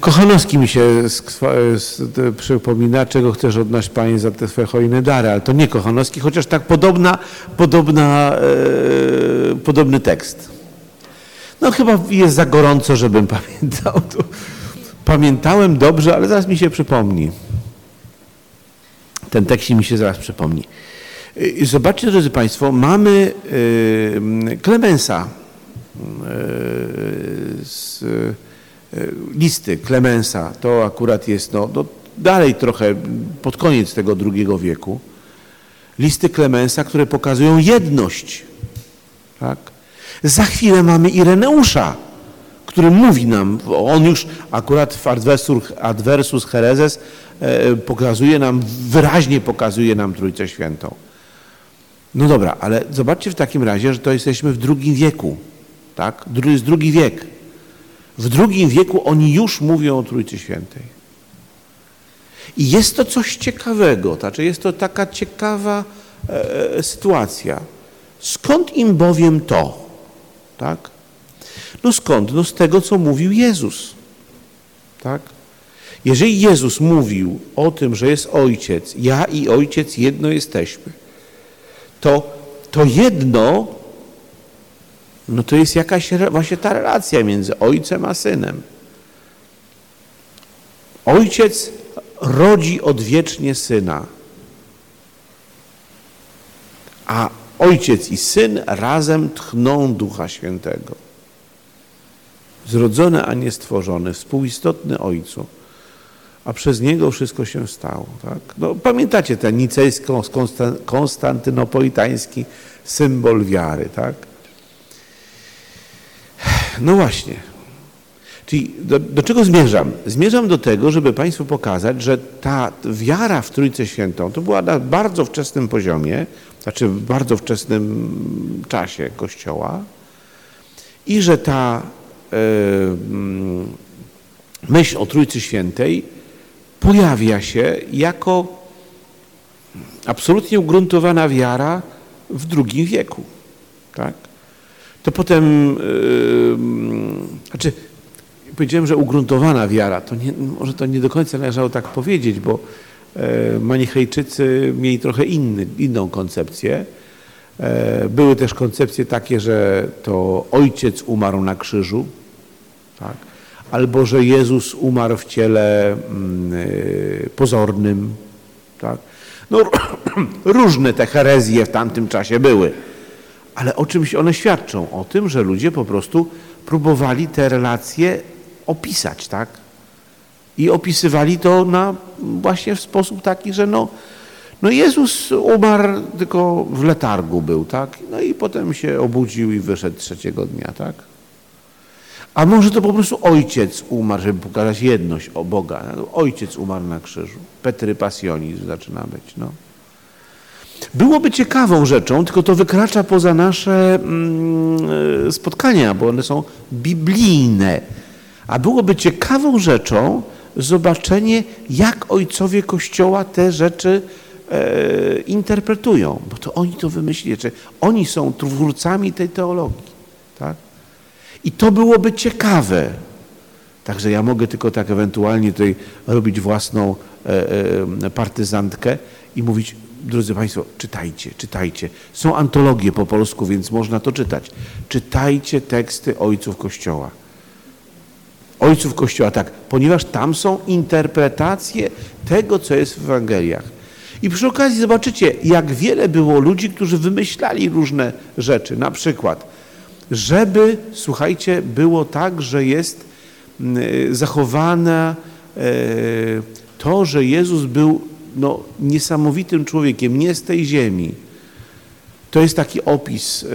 Kochanowski mi się s- t- przypomina, czego chcesz od nas Panie za te swoje hojne dary, ale to nie Kochanowski, chociaż tak podobna, podobna, e, podobny tekst. No chyba jest za gorąco, żebym pamiętał. To pamiętałem dobrze, ale zaraz mi się przypomni. Ten tekst mi się zaraz przypomni. Y, Zobaczcie, drodzy Państwo, mamy y, Klemensa y, z listy Klemensa. To akurat jest no, no, dalej trochę pod koniec tego II wieku. Listy Klemensa, które pokazują jedność. Tak? Za chwilę mamy Ireneusza, który mówi nam, on już akurat w Adversus, Herezes e, pokazuje nam, wyraźnie pokazuje nam Trójcę Świętą. No dobra, ale zobaczcie w takim razie, że to jesteśmy w drugim wieku. Tak? Dru- jest drugi wiek. W drugim wieku oni już mówią o Trójcy Świętej. I jest to coś ciekawego, znaczy jest to taka ciekawa e, e, sytuacja. Skąd im bowiem to? Tak? No skąd? No z tego, co mówił Jezus. Tak? Jeżeli Jezus mówił o tym, że jest Ojciec, ja i Ojciec jedno jesteśmy, to to jedno, no to jest jakaś właśnie ta relacja między Ojcem a Synem. Ojciec rodzi odwiecznie Syna, a Ojciec i Syn razem tchną Ducha Świętego. Zrodzony, a nie stworzony, współistotny Ojcu, a przez Niego wszystko się stało. Tak? No, pamiętacie ten nicejsko-konstantynopolitański symbol wiary, tak? No właśnie. Czyli do, do czego zmierzam? Zmierzam do tego, żeby Państwu pokazać, że ta wiara w Trójcę Świętą to była na bardzo wczesnym poziomie, znaczy w bardzo wczesnym czasie Kościoła i że ta e, mm, myśl o Trójcy Świętej pojawia się jako absolutnie ugruntowana wiara w drugim wieku. Tak? To potem, yy, znaczy, powiedziałem, że ugruntowana wiara, to nie, może to nie do końca należało tak powiedzieć, bo Manichejczycy mieli trochę inny, inną koncepcję. E, były też koncepcje takie, że to ojciec umarł na krzyżu, tak? albo że Jezus umarł w ciele mm, y, pozornym. Tak? No, różne te herezje w tamtym czasie były. Ale o czymś one świadczą? O tym, że ludzie po prostu próbowali te relacje opisać, tak? I opisywali to na właśnie w sposób taki, że no, no Jezus umarł, tylko w letargu był, tak? No i potem się obudził i wyszedł trzeciego dnia, tak? A może to po prostu ojciec umarł, żeby pokazać jedność o Boga. Ojciec umarł na krzyżu. Petry pasjonizm zaczyna być. No. Byłoby ciekawą rzeczą, tylko to wykracza poza nasze mm, spotkania, bo one są biblijne. A byłoby ciekawą rzeczą zobaczenie, jak ojcowie Kościoła te rzeczy e, interpretują, bo to oni to wymyślili. Czy oni są twórcami tej teologii. Tak? I to byłoby ciekawe. Także ja mogę tylko tak ewentualnie tutaj robić własną e, e, partyzantkę i mówić, drodzy Państwo, czytajcie, czytajcie. Są antologie po polsku, więc można to czytać. Czytajcie teksty ojców Kościoła. Ojców Kościoła, tak, ponieważ tam są interpretacje tego, co jest w Ewangeliach. I przy okazji zobaczycie, jak wiele było ludzi, którzy wymyślali różne rzeczy. Na przykład, żeby, słuchajcie, było tak, że jest mm, zachowane e, to, że Jezus był no, niesamowitym człowiekiem, nie z tej ziemi. To jest taki opis e,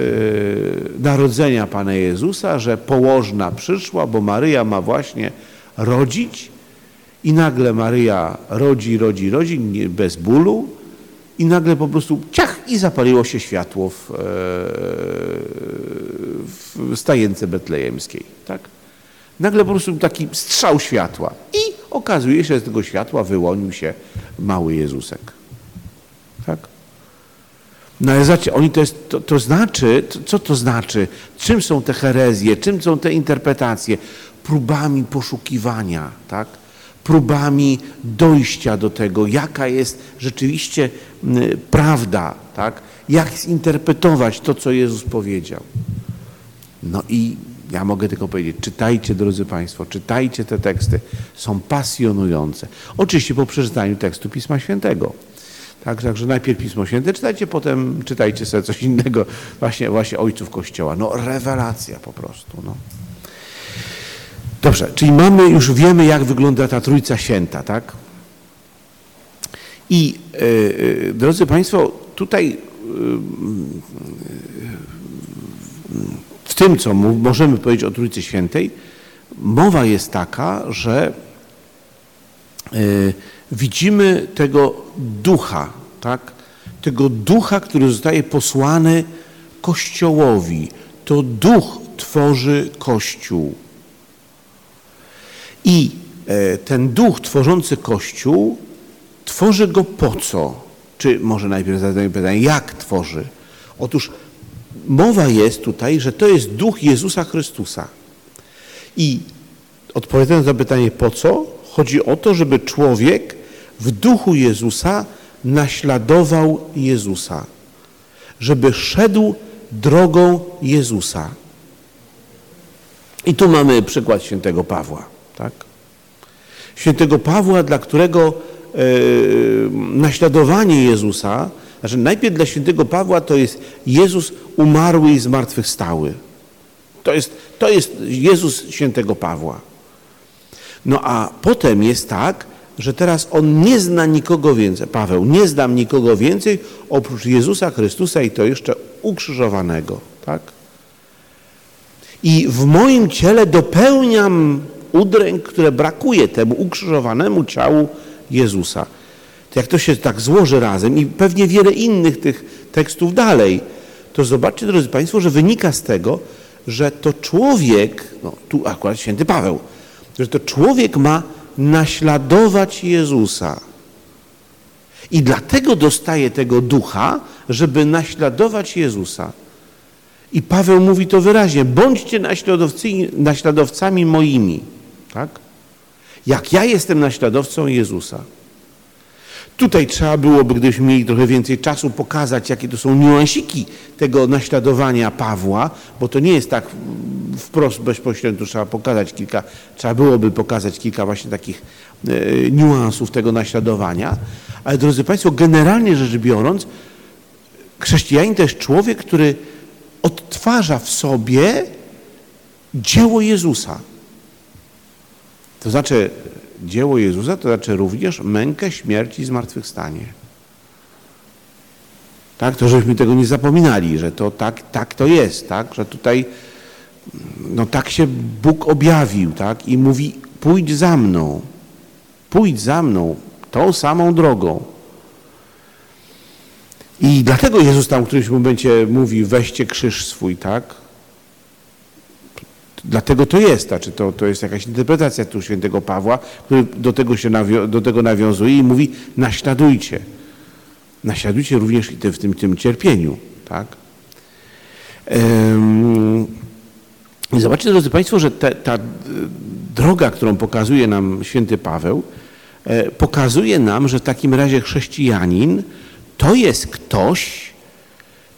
narodzenia Pana Jezusa, że położna przyszła, bo Maryja ma właśnie rodzić i nagle Maryja rodzi, rodzi, rodzi bez bólu i nagle po prostu ciach i zapaliło się światło w, e, w stajence betlejemskiej. Tak? Nagle po prostu taki strzał światła i okazuje się, że z tego światła wyłonił się mały Jezusek. Tak? No ale zobaczcie, oni to, jest, to, to znaczy, to, co to znaczy? Czym są te herezje? Czym są te interpretacje? Próbami poszukiwania, tak? Próbami dojścia do tego, jaka jest rzeczywiście prawda, tak? Jak zinterpretować to, co Jezus powiedział. No i ja mogę tylko powiedzieć, czytajcie, drodzy Państwo, czytajcie te teksty. Są pasjonujące. Oczywiście po przeczytaniu tekstu Pisma Świętego. Tak, także najpierw Pismo Święte czytajcie, potem czytajcie sobie coś innego, właśnie, właśnie Ojców Kościoła. No rewelacja po prostu. No. Dobrze, czyli mamy, już wiemy jak wygląda ta Trójca Święta, tak? I yy, yy, drodzy Państwo, tutaj yy, w tym, co możemy powiedzieć o Trójcy Świętej, mowa jest taka, że widzimy tego ducha, tak? Tego ducha, który zostaje posłany Kościołowi. To duch tworzy Kościół. I ten duch tworzący Kościół tworzy go po co? Czy może najpierw zadajmy pytanie, jak tworzy? Otóż mowa jest tutaj, że to jest duch Jezusa Chrystusa. I odpowiadając na pytanie po co, chodzi o to, żeby człowiek w duchu Jezusa naśladował Jezusa. Żeby szedł drogą Jezusa. I tu mamy przykład świętego Pawła. Tak? Świętego Pawła, dla którego e, naśladowanie Jezusa znaczy najpierw dla świętego Pawła to jest Jezus umarły i zmartwychwstały. To jest, to jest Jezus świętego Pawła. No a potem jest tak, że teraz on nie zna nikogo więcej, Paweł, nie znam nikogo więcej oprócz Jezusa Chrystusa i to jeszcze ukrzyżowanego. Tak? I w moim ciele dopełniam udręk, które brakuje temu ukrzyżowanemu ciału Jezusa jak to się tak złoży razem i pewnie wiele innych tych tekstów dalej, to zobaczcie, drodzy Państwo, że wynika z tego, że to człowiek, no tu akurat święty Paweł, że to człowiek ma naśladować Jezusa. I dlatego dostaje tego ducha, żeby naśladować Jezusa. I Paweł mówi to wyraźnie, bądźcie naśladowcami moimi. Tak? Jak ja jestem naśladowcą Jezusa. Tutaj trzeba byłoby, gdybyśmy mieli trochę więcej czasu, pokazać, jakie to są niuansiki tego naśladowania Pawła, bo to nie jest tak wprost, bezpośrednio, trzeba pokazać kilka, trzeba byłoby pokazać kilka właśnie takich e, niuansów tego naśladowania. Ale drodzy Państwo, generalnie rzecz biorąc, chrześcijanin to jest człowiek, który odtwarza w sobie dzieło Jezusa. To znaczy, dzieło Jezusa, to znaczy również mękę, śmierć i zmartwychwstanie. Tak, to żebyśmy tego nie zapominali, że to tak, tak to jest, tak, że tutaj no tak się Bóg objawił, tak, i mówi pójdź za mną, pójdź za mną tą samą drogą. I dlatego Jezus tam w którymś momencie mówi weźcie krzyż swój, tak, Dlatego to jest, znaczy to, to jest jakaś interpretacja tu świętego Pawła, który do tego, się do tego nawiązuje i mówi naśladujcie. Naśladujcie również i w tym, tym cierpieniu. Tak? I zobaczcie, drodzy Państwo, że te, ta droga, którą pokazuje nam święty Paweł, e, pokazuje nam, że w takim razie chrześcijanin to jest ktoś,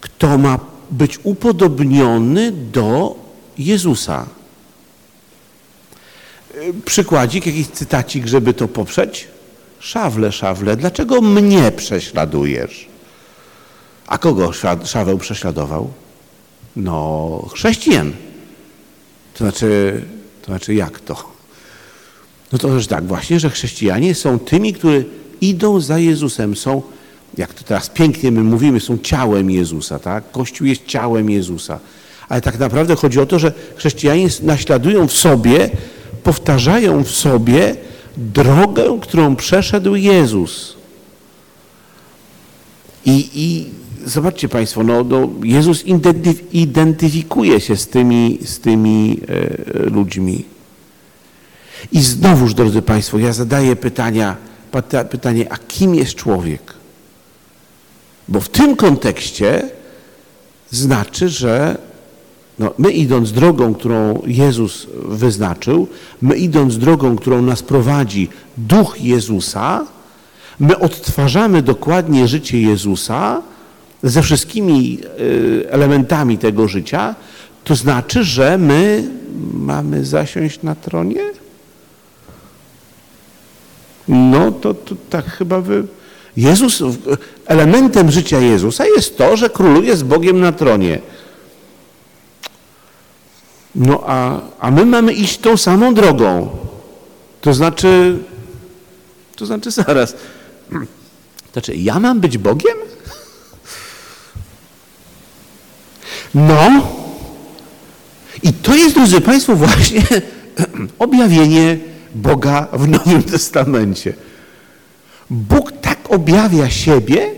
kto ma być upodobniony do Jezusa. Przykładzik, jakiś cytacik, żeby to poprzeć? Szawle, szawle, dlaczego mnie prześladujesz? A kogo Szaweł prześladował? No, chrześcijan. To znaczy, to znaczy jak to? No to też tak właśnie, że chrześcijanie są tymi, którzy idą za Jezusem, są, jak to teraz pięknie my mówimy, są ciałem Jezusa, tak? Kościół jest ciałem Jezusa. Ale tak naprawdę chodzi o to, że chrześcijanie naśladują w sobie powtarzają w sobie drogę, którą przeszedł Jezus. I, i zobaczcie Państwo, no, no Jezus identyf- identyfikuje się z tymi, z tymi e, ludźmi. I znowuż, drodzy Państwo, ja zadaję pytania, pyta- pytanie, a kim jest człowiek? Bo w tym kontekście znaczy, że no, my idąc drogą, którą Jezus wyznaczył, my idąc drogą, którą nas prowadzi Duch Jezusa, my odtwarzamy dokładnie życie Jezusa ze wszystkimi y, elementami tego życia, to znaczy, że my mamy zasiąść na tronie? No to, to tak chyba wy... Jezus, elementem życia Jezusa jest to, że króluje z Bogiem na tronie. No a, a my mamy iść tą samą drogą. To znaczy, to znaczy zaraz, znaczy ja mam być Bogiem? No i to jest, drodzy Państwo, właśnie objawienie Boga w Nowym Testamencie. Bóg tak objawia siebie,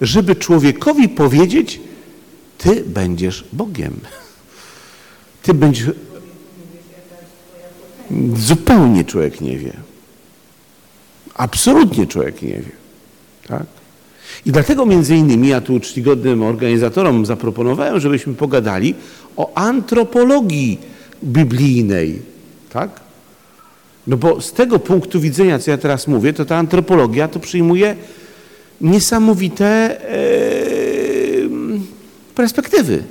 żeby człowiekowi powiedzieć, ty będziesz Bogiem. Ty będziesz... Zupełnie człowiek nie wie. Absolutnie człowiek nie wie. Tak? I dlatego między innymi ja tu czcigodnym organizatorom zaproponowałem, żebyśmy pogadali o antropologii biblijnej. Tak? No bo z tego punktu widzenia, co ja teraz mówię, to ta antropologia to przyjmuje niesamowite perspektywy.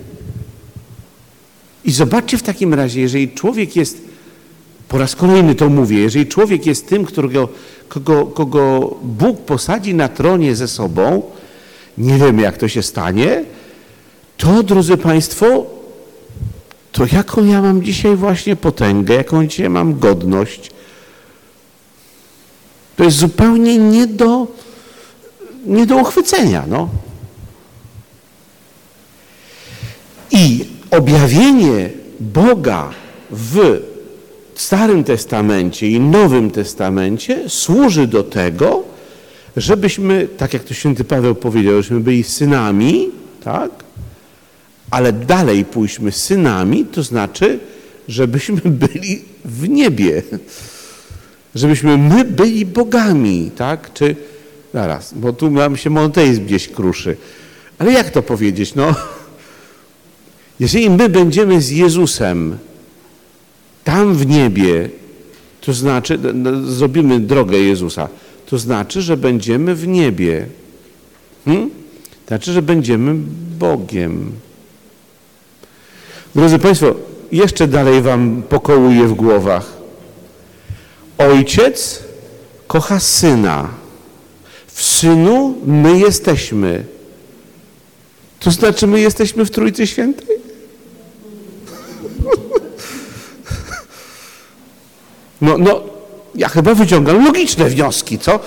I zobaczcie w takim razie, jeżeli człowiek jest, po raz kolejny to mówię, jeżeli człowiek jest tym, którego, kogo, kogo Bóg posadzi na tronie ze sobą, nie wiemy jak to się stanie, to drodzy Państwo, to jaką ja mam dzisiaj właśnie potęgę, jaką dzisiaj mam godność, to jest zupełnie nie do, nie do uchwycenia. No. I objawienie Boga w Starym Testamencie i Nowym Testamencie służy do tego, żebyśmy, tak jak to święty Paweł powiedział, żebyśmy byli synami, tak? Ale dalej pójśmy synami, to znaczy, żebyśmy byli w niebie. Żebyśmy my byli bogami, tak? Czy, zaraz, bo tu nam się monteizm gdzieś kruszy. Ale jak to powiedzieć? No, jeżeli my będziemy z Jezusem tam w niebie, to znaczy, zrobimy drogę Jezusa, to znaczy, że będziemy w niebie. Hmm? Znaczy, że będziemy Bogiem. Drodzy Państwo, jeszcze dalej Wam pokołuję w głowach. Ojciec kocha syna. W synu my jesteśmy. To znaczy, my jesteśmy w Trójcy Świętej? No, no, ja chyba wyciągam logiczne wnioski, co?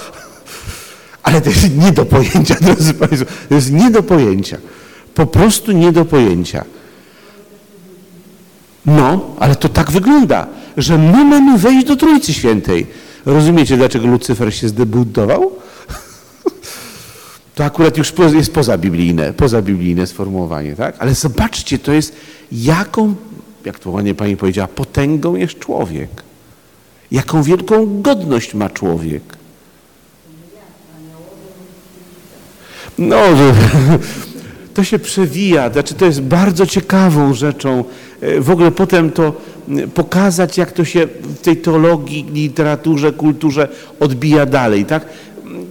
Ale to jest nie do pojęcia, drodzy Państwo. To jest nie do pojęcia. Po prostu nie do pojęcia. No, ale to tak wygląda, że my mamy wejść do Trójcy Świętej. Rozumiecie, dlaczego Lucyfer się zdebudował? To akurat już jest pozabiblijne, pozabiblijne sformułowanie, tak? Ale zobaczcie, to jest jaką, jak to ładnie Pani powiedziała, potęgą jest człowiek. Jaką wielką godność ma człowiek. No, to się przewija, znaczy to jest bardzo ciekawą rzeczą. W ogóle potem to pokazać, jak to się w tej teologii, literaturze, kulturze odbija dalej, tak?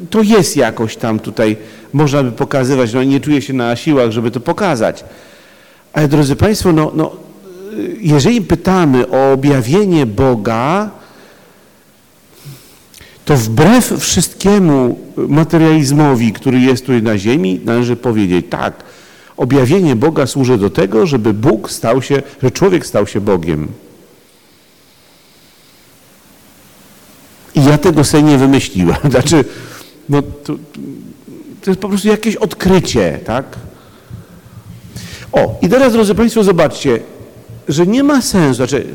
To jest jakoś tam tutaj, można by pokazywać, no nie czuję się na siłach, żeby to pokazać. Ale drodzy Państwo, no, no, jeżeli pytamy o objawienie Boga, to wbrew wszystkiemu materializmowi, który jest tutaj na ziemi, należy powiedzieć tak, objawienie Boga służy do tego, żeby Bóg stał się, że człowiek stał się Bogiem. I ja tego sobie nie wymyśliłem. Znaczy, no to, to jest po prostu jakieś odkrycie, tak? O, i teraz, drodzy Państwo, zobaczcie, że nie ma sensu, znaczy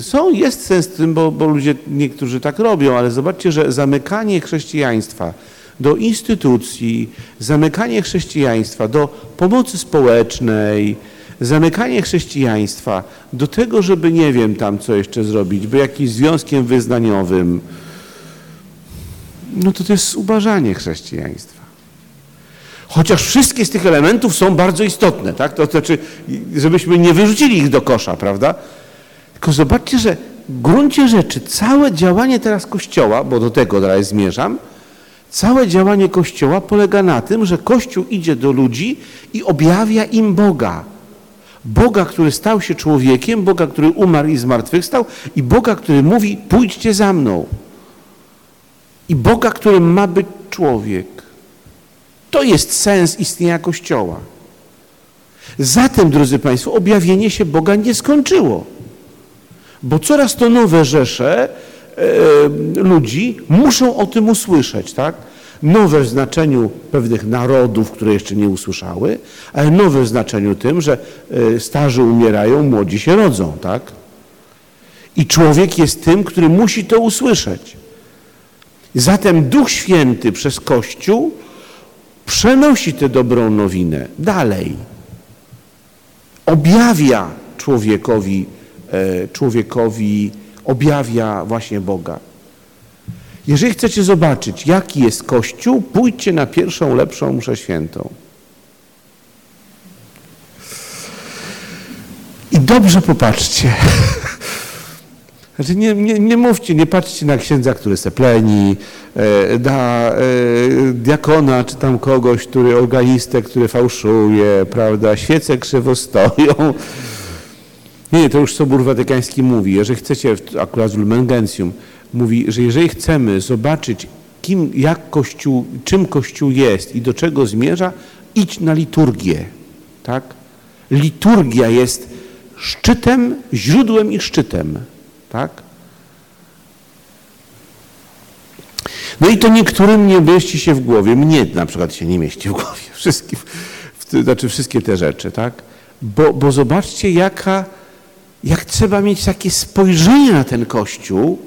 są, jest sens w tym, bo, bo ludzie niektórzy tak robią, ale zobaczcie, że zamykanie chrześcijaństwa do instytucji, zamykanie chrześcijaństwa do pomocy społecznej, zamykanie chrześcijaństwa do tego, żeby nie wiem tam co jeszcze zrobić, by jakimś związkiem wyznaniowym, no to to jest ubażanie chrześcijaństwa. Chociaż wszystkie z tych elementów są bardzo istotne, tak? To znaczy, żebyśmy nie wyrzucili ich do kosza, prawda? Tylko zobaczcie, że w gruncie rzeczy całe działanie teraz Kościoła, bo do tego teraz zmierzam, całe działanie Kościoła polega na tym, że Kościół idzie do ludzi i objawia im Boga. Boga, który stał się człowiekiem, Boga, który umarł i zmartwychwstał i Boga, który mówi pójdźcie za mną. I Boga, którym ma być człowiek. To jest sens istnienia Kościoła. Zatem, drodzy Państwo, objawienie się Boga nie skończyło. Bo coraz to nowe rzesze e, ludzi muszą o tym usłyszeć, tak? Nowe w znaczeniu pewnych narodów, które jeszcze nie usłyszały, ale nowe w znaczeniu tym, że e, starzy umierają, młodzi się rodzą, tak? I człowiek jest tym, który musi to usłyszeć. Zatem Duch Święty przez Kościół przenosi tę dobrą nowinę dalej. Objawia człowiekowi, e, człowiekowi, objawia właśnie Boga. Jeżeli chcecie zobaczyć, jaki jest Kościół, pójdźcie na pierwszą, lepszą mszę świętą. I dobrze popatrzcie. Znaczy nie, nie, nie mówcie, nie patrzcie na księdza, który se pleni, e, na e, diakona czy tam kogoś, który organistę, który fałszuje, prawda, świece krzywo stoją. Nie, to już Sobór Watykański mówi, jeżeli chcecie, akurat z Lumen Gentium, mówi, że jeżeli chcemy zobaczyć, kim, jak Kościół, czym Kościół jest i do czego zmierza, idź na liturgię. Tak? Liturgia jest szczytem, źródłem i szczytem. Tak? No i to niektórym nie mieści się w głowie. Mnie na przykład się nie mieści w głowie. Wszystkim, znaczy wszystkie te rzeczy, tak? Bo, bo zobaczcie, jaka, jak trzeba mieć takie spojrzenie na ten Kościół,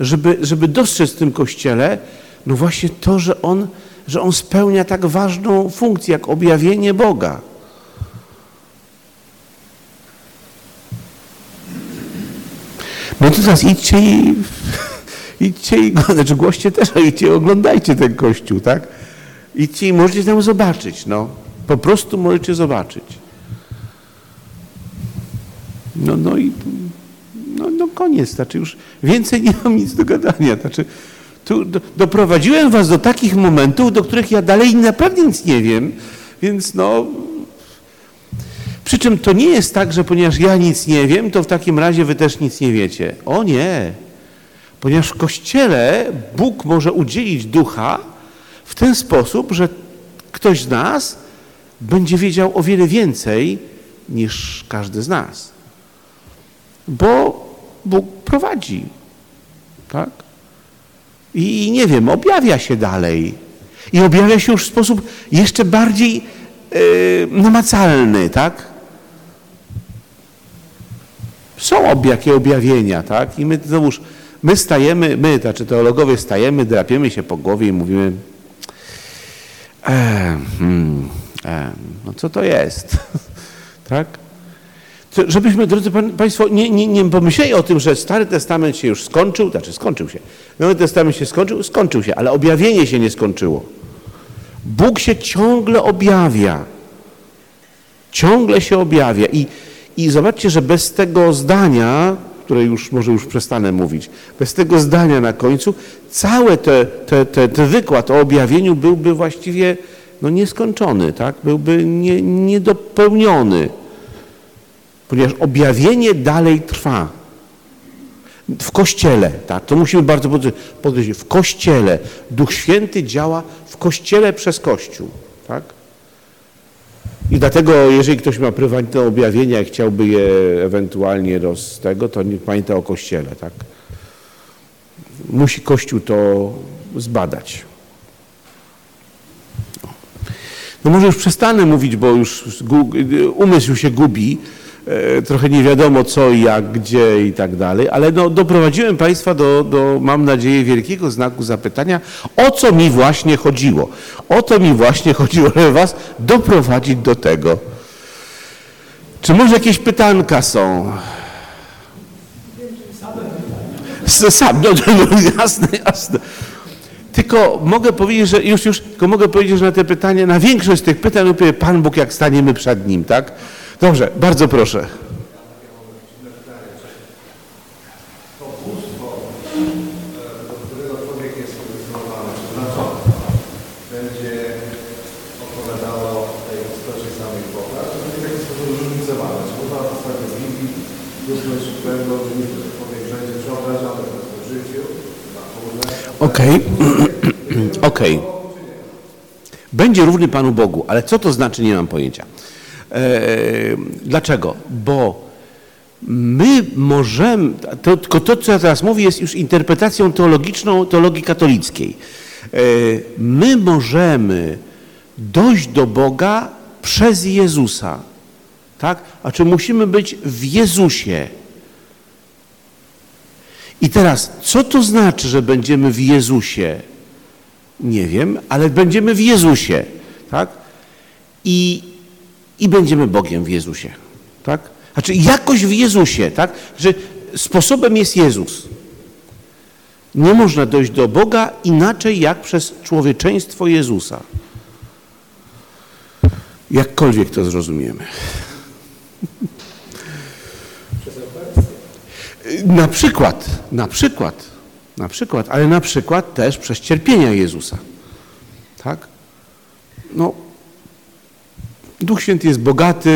żeby, żeby dostrzec w tym Kościele, no właśnie to, że on, że on spełnia tak ważną funkcję, jak objawienie Boga. Teraz idźcie i, idźcie i, znaczy głoście też, ale idźcie oglądajcie ten kościół, tak? Idźcie i możecie tam zobaczyć, no. Po prostu możecie zobaczyć. No, no i no, no koniec, znaczy już więcej nie mam nic do gadania. Znaczy, tu do, doprowadziłem was do takich momentów, do których ja dalej naprawdę nic nie wiem, więc no przy czym to nie jest tak, że ponieważ ja nic nie wiem, to w takim razie wy też nic nie wiecie. O nie. Ponieważ w Kościele Bóg może udzielić ducha w ten sposób, że ktoś z nas będzie wiedział o wiele więcej niż każdy z nas. Bo Bóg prowadzi. Tak? I nie wiem, objawia się dalej. I objawia się już w sposób jeszcze bardziej yy, namacalny, tak? Są ob, jakie objawienia, tak? I my znowuż, my stajemy, my, znaczy teologowie stajemy, drapiemy się po głowie i mówimy e, hmm, e, no co to jest? tak? Żebyśmy, drodzy Państwo, nie, nie, nie pomyśleli o tym, że Stary Testament się już skończył, znaczy skończył się. Nowy Testament się skończył, skończył się, ale objawienie się nie skończyło. Bóg się ciągle objawia. Ciągle się objawia i i zobaczcie, że bez tego zdania, które już może już przestanę mówić, bez tego zdania na końcu, cały te, te, te, te wykład o objawieniu byłby właściwie no, nieskończony, tak? byłby nie, niedopełniony, ponieważ objawienie dalej trwa. W Kościele, tak, to musimy bardzo podkreślić, w Kościele. Duch Święty działa w Kościele przez Kościół, tak? I dlatego, jeżeli ktoś ma prywatne objawienia i chciałby je ewentualnie roz tego, to nie pamięta o Kościele, tak? Musi Kościół to zbadać. No może już przestanę mówić, bo już umysł się gubi, trochę nie wiadomo co jak, gdzie i tak dalej, ale no, doprowadziłem Państwa do, do, mam nadzieję, wielkiego znaku zapytania, o co mi właśnie chodziło. O to mi właśnie chodziło, żeby Was doprowadzić do tego. Czy może jakieś pytanka są? Sam, no, no, no jasne, jasne. Tylko mogę powiedzieć, że już, już, tylko mogę powiedzieć, że na te pytania, na większość z tych pytań odpowie Pan Bóg, jak staniemy przed Nim, tak? Dobrze, bardzo proszę. na górze, Okej, okej. Będzie równy Panu Bogu, ale co to znaczy, nie mam pojęcia. Eee, dlaczego? Bo my możemy, to, tylko to, co ja teraz mówię, jest już interpretacją teologiczną teologii katolickiej. Eee, my możemy dojść do Boga przez Jezusa. Tak? A czy musimy być w Jezusie? I teraz, co to znaczy, że będziemy w Jezusie? Nie wiem, ale będziemy w Jezusie, tak? I, i będziemy Bogiem w Jezusie, tak? Znaczy jakoś w Jezusie, tak? Że sposobem jest Jezus. Nie można dojść do Boga inaczej jak przez człowieczeństwo Jezusa. Jakkolwiek to zrozumiemy. Na przykład, na przykład, na przykład, ale na przykład też przez cierpienia Jezusa. Tak? No, Duch Święty jest bogaty.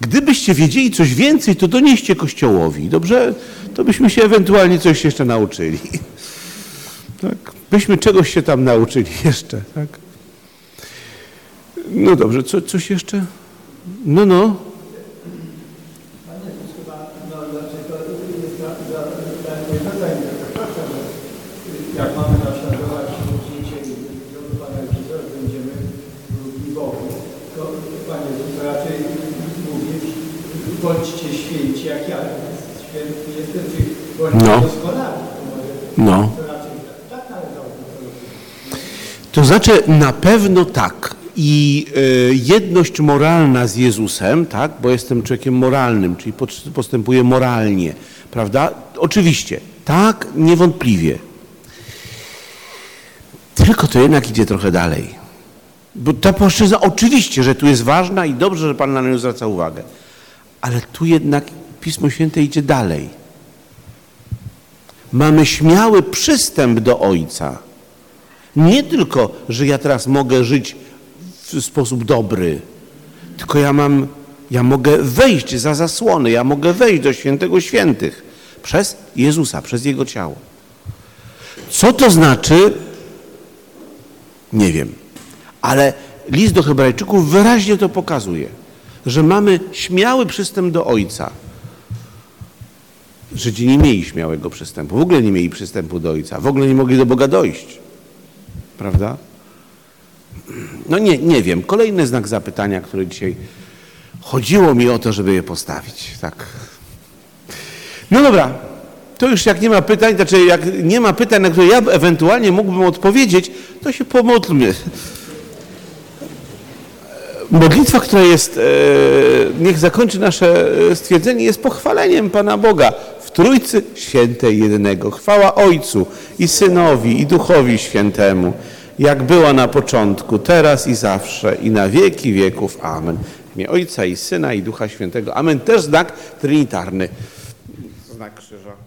Gdybyście wiedzieli coś więcej, to donieście Kościołowi, dobrze? To byśmy się ewentualnie coś jeszcze nauczyli. Tak? Byśmy czegoś się tam nauczyli jeszcze, tak? No dobrze, co, coś jeszcze? No, no. Panie Jezus chyba, no znaczy to jest za, za, za pytanie, przepraszam, że jak mamy naśladować ucznicie drogi Pana Jezusa, że będziemy równi Bogu, to Panie Jezus raczej mówić, bądźcie święci jak ja święty jestem, czy bądźcie No. No. to znaczy na pewno tak. I y, jedność moralna z Jezusem, tak, bo jestem człowiekiem moralnym, czyli postępuję moralnie, prawda? Oczywiście, tak, niewątpliwie. Tylko to jednak idzie trochę dalej. Bo ta płaszczyzna, oczywiście, że tu jest ważna i dobrze, że Pan na nią zwraca uwagę. Ale tu jednak Pismo Święte idzie dalej. Mamy śmiały przystęp do Ojca. Nie tylko, że ja teraz mogę żyć w sposób dobry, tylko ja mam, ja mogę wejść za zasłony, ja mogę wejść do świętego świętych przez Jezusa, przez Jego ciało. Co to znaczy? Nie wiem. Ale list do Hebrajczyków wyraźnie to pokazuje, że mamy śmiały przystęp do Ojca. Żydzi nie mieli śmiałego przystępu, w ogóle nie mieli przystępu do Ojca, w ogóle nie mogli do Boga dojść. Prawda? No nie, nie wiem. Kolejny znak zapytania, który dzisiaj chodziło mi o to, żeby je postawić. Tak. No dobra. To już jak nie ma pytań, znaczy jak nie ma pytań, na które ja ewentualnie mógłbym odpowiedzieć, to się pomódlmy. Modlitwa, która jest, e, niech zakończy nasze e, stwierdzenie, jest pochwaleniem Pana Boga Trójcy Świętej Jedynego. Chwała Ojcu i Synowi i Duchowi Świętemu, jak była na początku, teraz i zawsze i na wieki wieków. Amen. W imię Ojca i Syna i Ducha Świętego. Amen. Też znak trinitarny. Znak krzyża.